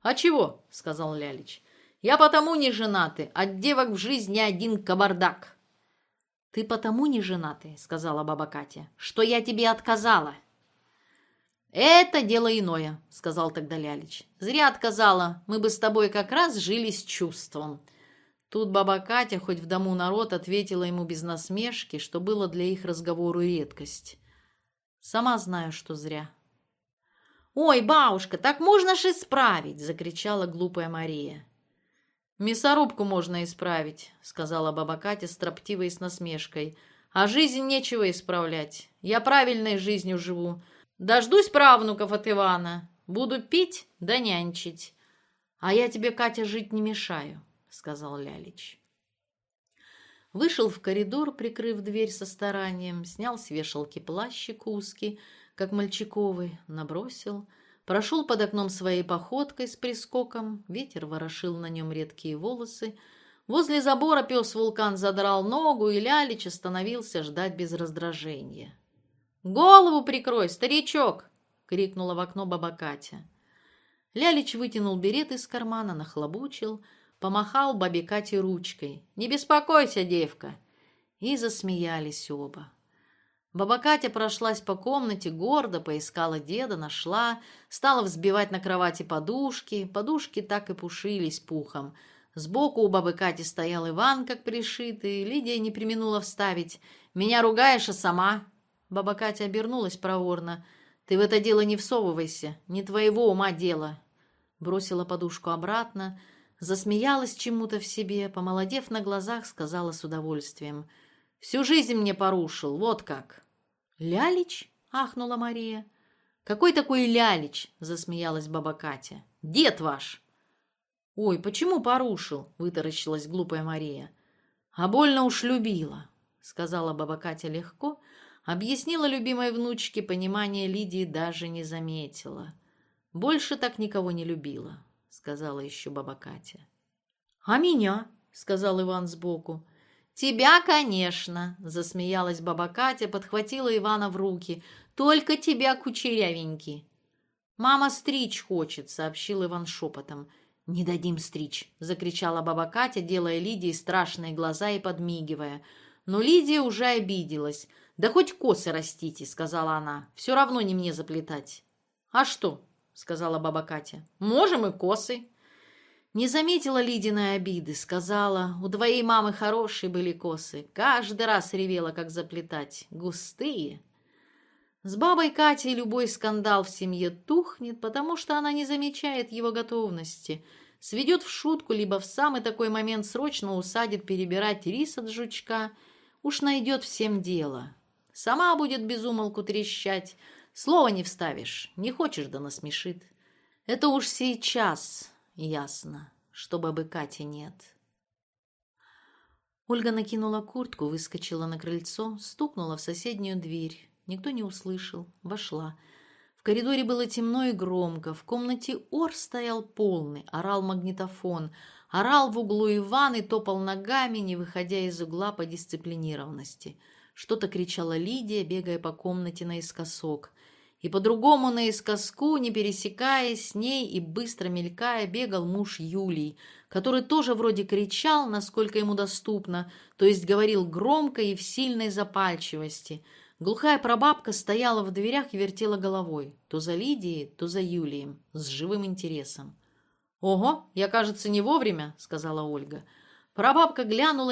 понимаю». «Здорово ты понимаешь», — сказала баба Катя с насмешкой. «А чего?» — сказал Лялич. «Я потому не женатый, от девок в жизни один кабардак». «Ты потому не женатый», — сказала баба Катя, — «что я тебе отказала». «Это дело иное», — сказал тогда Лялич. «Зря отказала, мы бы с тобой как раз жили с чувством». Тут баба Катя, хоть в дому народ, ответила ему без насмешки, что было для их разговору редкость. «Сама знаю, что зря». «Ой, бабушка, так можно ж исправить!» — закричала глупая Мария. «Мясорубку можно исправить», — сказала баба Катя строптиво и с насмешкой. «А жизнь нечего исправлять. Я правильной жизнью живу. Дождусь правнуков от Ивана. Буду пить да нянчить. А я тебе, Катя, жить не мешаю», — сказал Лялич. Вышел как мальчиковый, набросил. Прошел под окном своей походкой с прискоком, ветер ворошил на нем редкие волосы. Возле забора пес-вулкан задрал ногу, и Лялич остановился ждать без раздражения. «Голову прикрой, старичок!» — крикнула в окно баба Катя. Лялич вытянул берет из кармана, нахлобучил, помахал бабе Кате ручкой. «Не беспокойся, девка!» И засмеялись оба. Баба Катя прошлась по комнате, гордо поискала деда, нашла, стала взбивать на кровати подушки. Подушки так и пушились пухом. Сбоку у бабы Кати стоял Иван, как пришитый. Лидия не применула вставить. «Меня ругаешь, а сама?» Баба Катя обернулась проворно. «Ты в это дело не всовывайся, не твоего ума дело». Бросила подушку обратно, засмеялась чему-то в себе, помолодев на глазах, сказала с удовольствием. «Всю жизнь мне порушил, вот как». «Лялич?» — ахнула Мария. «Какой такой Лялич?» — засмеялась баба Катя. «Дед ваш!» «Ой, почему порушил?» — вытаращилась глупая Мария. «А больно уж любила», — сказала баба Катя легко, Объяснила любимой внучке, понимание Лидии даже не заметила. «Больше так никого не любила», — сказала еще баба Катя. «А меня?» — сказал Иван сбоку. «Тебя, конечно!» – засмеялась баба Катя, подхватила Ивана в руки. «Только тебя, кучерявенький!» «Мама стричь хочет!» – сообщил Иван шепотом. «Не дадим стричь!» – закричала баба Катя, делая Лидии страшные глаза и подмигивая. Но Лидия уже обиделась. «Да хоть косы растите!» – сказала она. «Все равно не мне заплетать!» «А что?» – сказала баба Катя. «Можем и косы!» Не заметила Лидиной обиды, сказала, у твоей мамы хорошие были косы. Каждый раз ревела, как заплетать. Густые. С бабой Катей любой скандал в семье тухнет, потому что она не замечает его готовности. Сведет в шутку, либо в самый такой момент срочно усадит перебирать рис от жучка. Уж найдет всем дело. Сама будет безумолку трещать. Слова не вставишь. Не хочешь, да насмешит. Это уж сейчас ясно, что бабы Кати нет. Ольга накинула куртку, выскочила на крыльцо, стукнула в соседнюю дверь. Никто не услышал, вошла. В коридоре было темно и громко, в комнате ор стоял полный, орал магнитофон, орал в углу Иван и топал ногами, не выходя из угла по дисциплинированности. Что-то кричала Лидия, бегая по комнате наискосок. И по-другому наискоску, не пересекаясь с ней и быстро мелькая, бегал муж Юлии, который тоже вроде кричал, насколько ему доступно, то есть говорил громко и в сильной запальчивости. Глухая прабабка стояла в дверях и вертела головой, то за Лидией, то за Юлием, с живым интересом. «Ого, я, кажется, не вовремя», — сказала Ольга. Прабабка глянула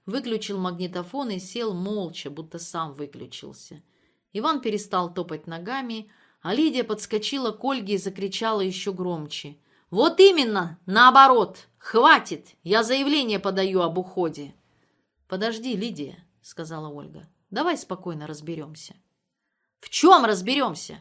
недовольно, вроде даже мотнула, мол, не мешай, — «Наоборот, Ольга Васильевна», — сказал Юлий, выключил магнитофон и сел молча, будто сам выключился. Иван перестал топать ногами, а Лидия подскочила к Ольге и закричала еще громче. Вот именно, наоборот. Хватит, я заявление подаю об уходе. Подожди, Лидия, сказала Ольга. Давай спокойно разберемся. В чем разберемся?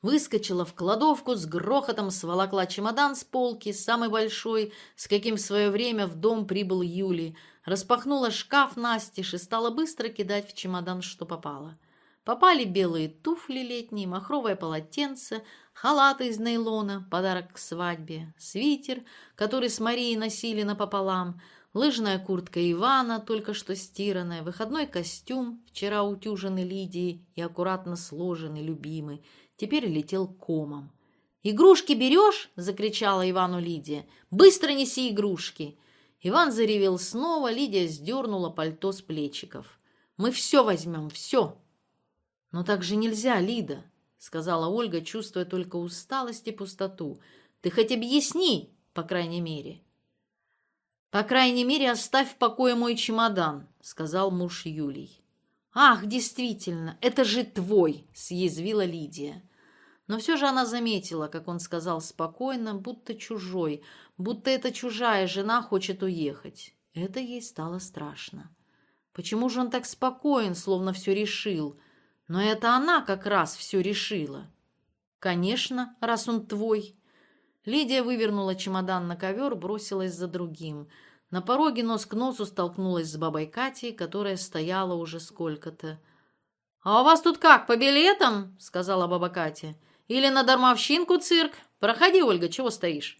крикнула Лидия. В чем? Выскочила в кладовку, с грохотом сволокла чемодан с полки, самый большой, с каким в свое время в дом прибыл Юли, распахнула шкаф настежь и стала быстро кидать в чемодан, что попало. Попали белые туфли летние, махровое полотенце, халаты из нейлона, подарок к свадьбе, свитер, который с Марией носили напополам, лыжная куртка Ивана, только что стиранная, выходной костюм, вчера утюженный Лидией и аккуратно сложенный, любимый, теперь летел комом. «Игрушки берешь?» – закричала Ивану Лидия. «Быстро неси игрушки!» Иван заревел снова, Лидия сдернула пальто с плечиков. «Мы все возьмем, все!» «Но так же нельзя, Лида!» – сказала Ольга, чувствуя только усталость и пустоту. «Ты хоть объясни, по крайней мере!» «По крайней мере, оставь в покое мой чемодан», — сказал муж Юлий. «Ах, действительно, это же твой!» — съязвила Лидия. Но все же она заметила, как он сказал спокойно, будто чужой, будто эта чужая жена хочет уехать. Это ей стало страшно. Почему же он так спокоен, словно все решил? Но это она как раз все решила. Конечно, раз он твой. Лидия вывернула чемодан на ковер, бросилась за другим. На пороге нос к носу столкнулась с бабой Катей, которая стояла уже сколько-то. «А у вас тут как, по билетам?» — сказала баба Катя. «Или на дармовщинку цирк? Проходи, Ольга, чего стоишь?»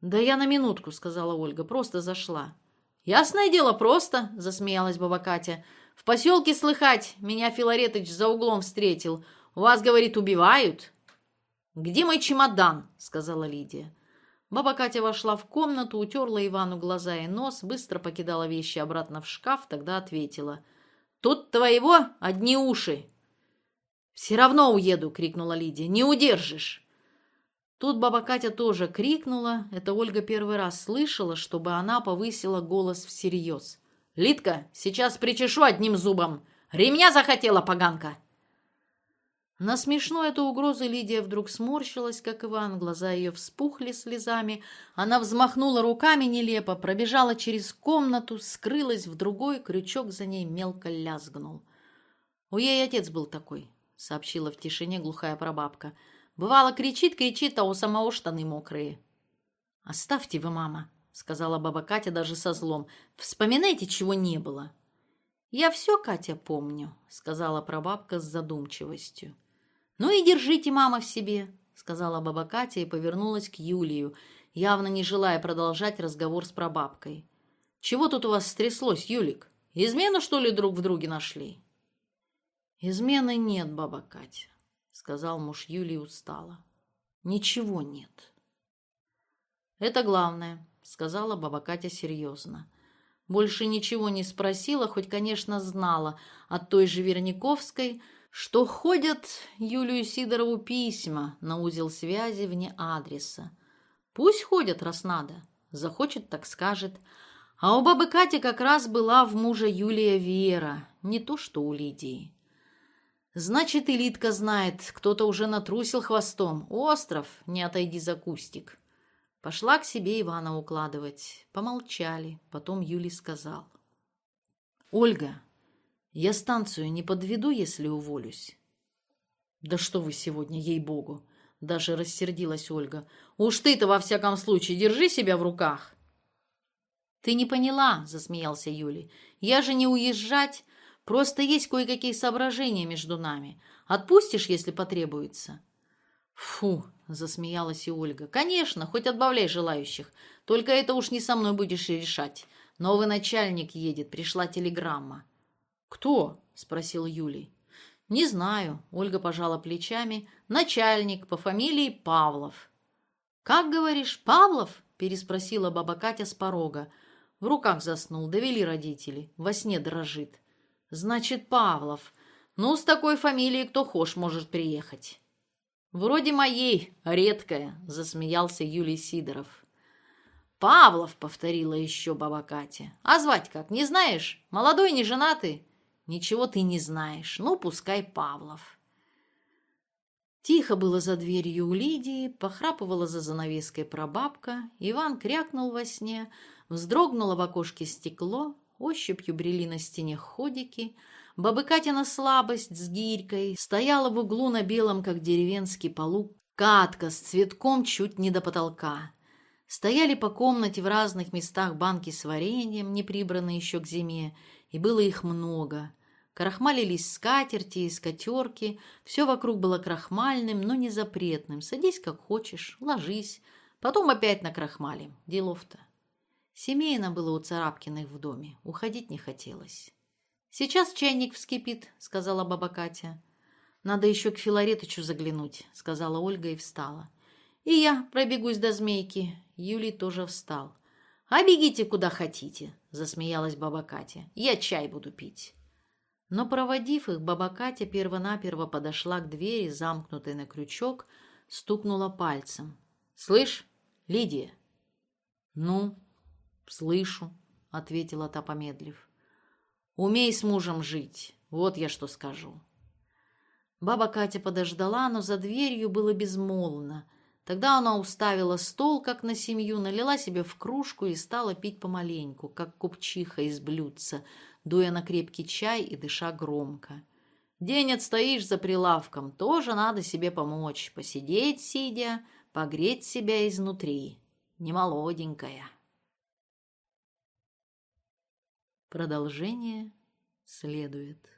«Да я на минутку», — сказала Ольга, — «просто зашла». «Ясное дело, просто», — засмеялась баба Катя. «В поселке слыхать, меня Филаретыч за углом встретил. У вас, говорит, убивают?» «Где мой чемодан?» — сказала Лидия. Баба Катя вошла в комнату, утерла Ивану глаза и нос, быстро покидала вещи обратно в шкаф, тогда ответила. «Тут твоего одни уши!» «Все равно уеду!» — крикнула Лидия. «Не удержишь!» Тут баба Катя тоже крикнула. Это Ольга первый раз слышала, чтобы она повысила голос всерьез. «Лидка, сейчас причешу одним зубом! Ремня захотела, поганка!» На смешную эту угрозу Лидия вдруг сморщилась, как Иван, глаза ее вспухли слезами. Она взмахнула руками нелепо, пробежала через комнату, скрылась в другой, крючок за ней мелко лязгнул. «У ей отец был такой», — сообщила в тишине глухая прабабка. «Бывало, кричит, кричит, а у самого штаны мокрые». «Оставьте вы, мама», — сказала баба Катя даже со злом. «Вспоминайте, чего не было». «Я все, Катя, помню», — сказала прабабка с задумчивостью. «Ну и держите, мама, в себе», — сказала баба Катя и повернулась к Юлию, явно не желая продолжать разговор с прабабкой. «Измены нет, баба Катя», — сказал муж Юлии устало. «Ничего нет». «Это главное», — сказала баба Катя серьезно. Больше ничего не спросила, хоть, конечно, знала от той же Верниковской, что ходят Юлию Сидорову письма на узел связи вне адреса. Пусть ходят, раз надо. Захочет, так скажет. А у бабы Кати как раз была в мужа Юлия Вера, не то что у Лидии. Значит, элитка знает, кто-то уже натрусил хвостом. Остров, не отойди за кустик. Пошла к себе Ивана укладывать. Помолчали. Потом Юли сказал. «Ольга, я станцию не подведу, если уволюсь». «Да что вы сегодня, ей-богу!» Даже рассердилась Ольга. «Уж ты-то, во всяком случае, держи себя в руках!» «Ты не поняла», — засмеялся Юли. «Я же не уезжать, Просто есть кое-какие соображения между нами. Отпустишь, если потребуется. Фу, засмеялась и Ольга. Конечно, хоть отбавляй желающих. Только это уж не со мной будешь решать. Новый начальник едет, пришла телеграмма. «Кто?» – спросил Юлий. «Не знаю», – Ольга пожала плечами. «Начальник по фамилии Павлов». «Как говоришь, Павлов?» – переспросила баба Катя с порога. В руках заснул, довели родители, во сне дрожит. значит, Павлов. Ну, с такой фамилией кто хошь может приехать». «Вроде моей, редкая», — засмеялся Юлий Сидоров. «Павлов», — повторила еще баба Катя. «А звать как, не знаешь? Молодой, не женатый?» «Ничего ты не знаешь. Ну, пускай Павлов». Тихо было за дверью у Лидии, похрапывала за занавеской прабабка, Иван крякнул во сне, вздрогнуло в окошке стекло, ощупью брели на стене ходики. Бабы Катина слабость с гирькой стояла в углу на белом, как деревенский полук, катка с цветком чуть не до потолка. Стояли по комнате в разных местах банки с вареньем, не прибранные еще к зиме, и было их много. Крахмалились скатерти и скатерки, все вокруг было крахмальным, но не запретным. Садись как хочешь, ложись, потом опять на крахмале. Делов-то. Семейно было у Царапкиных в доме, уходить не хотелось. «Сейчас чайник вскипит», — сказала баба Катя. «Надо еще к Филаретычу заглянуть», — сказала Ольга и встала. «И я пробегусь до змейки». Юлий тоже встал. «А бегите куда хотите», — засмеялась баба Катя. «Я чай буду пить». Но, проводив их, баба Катя первонаперво подошла к двери, замкнутой на крючок, стукнула пальцем. «Слышь, Лидия?» «Ну, «Слышу», — ответила та, помедлив. «Умей с мужем жить, вот я что скажу». Баба Катя подождала, но за дверью было безмолвно. Тогда она уставила стол, как на семью, налила себе в кружку и стала пить помаленьку, как купчиха из блюдца, дуя на крепкий чай и дыша громко. День отстоишь за прилавком, тоже надо себе помочь, посидеть сидя, погреть себя изнутри. Немолоденькая. молоденькая. Продолжение следует.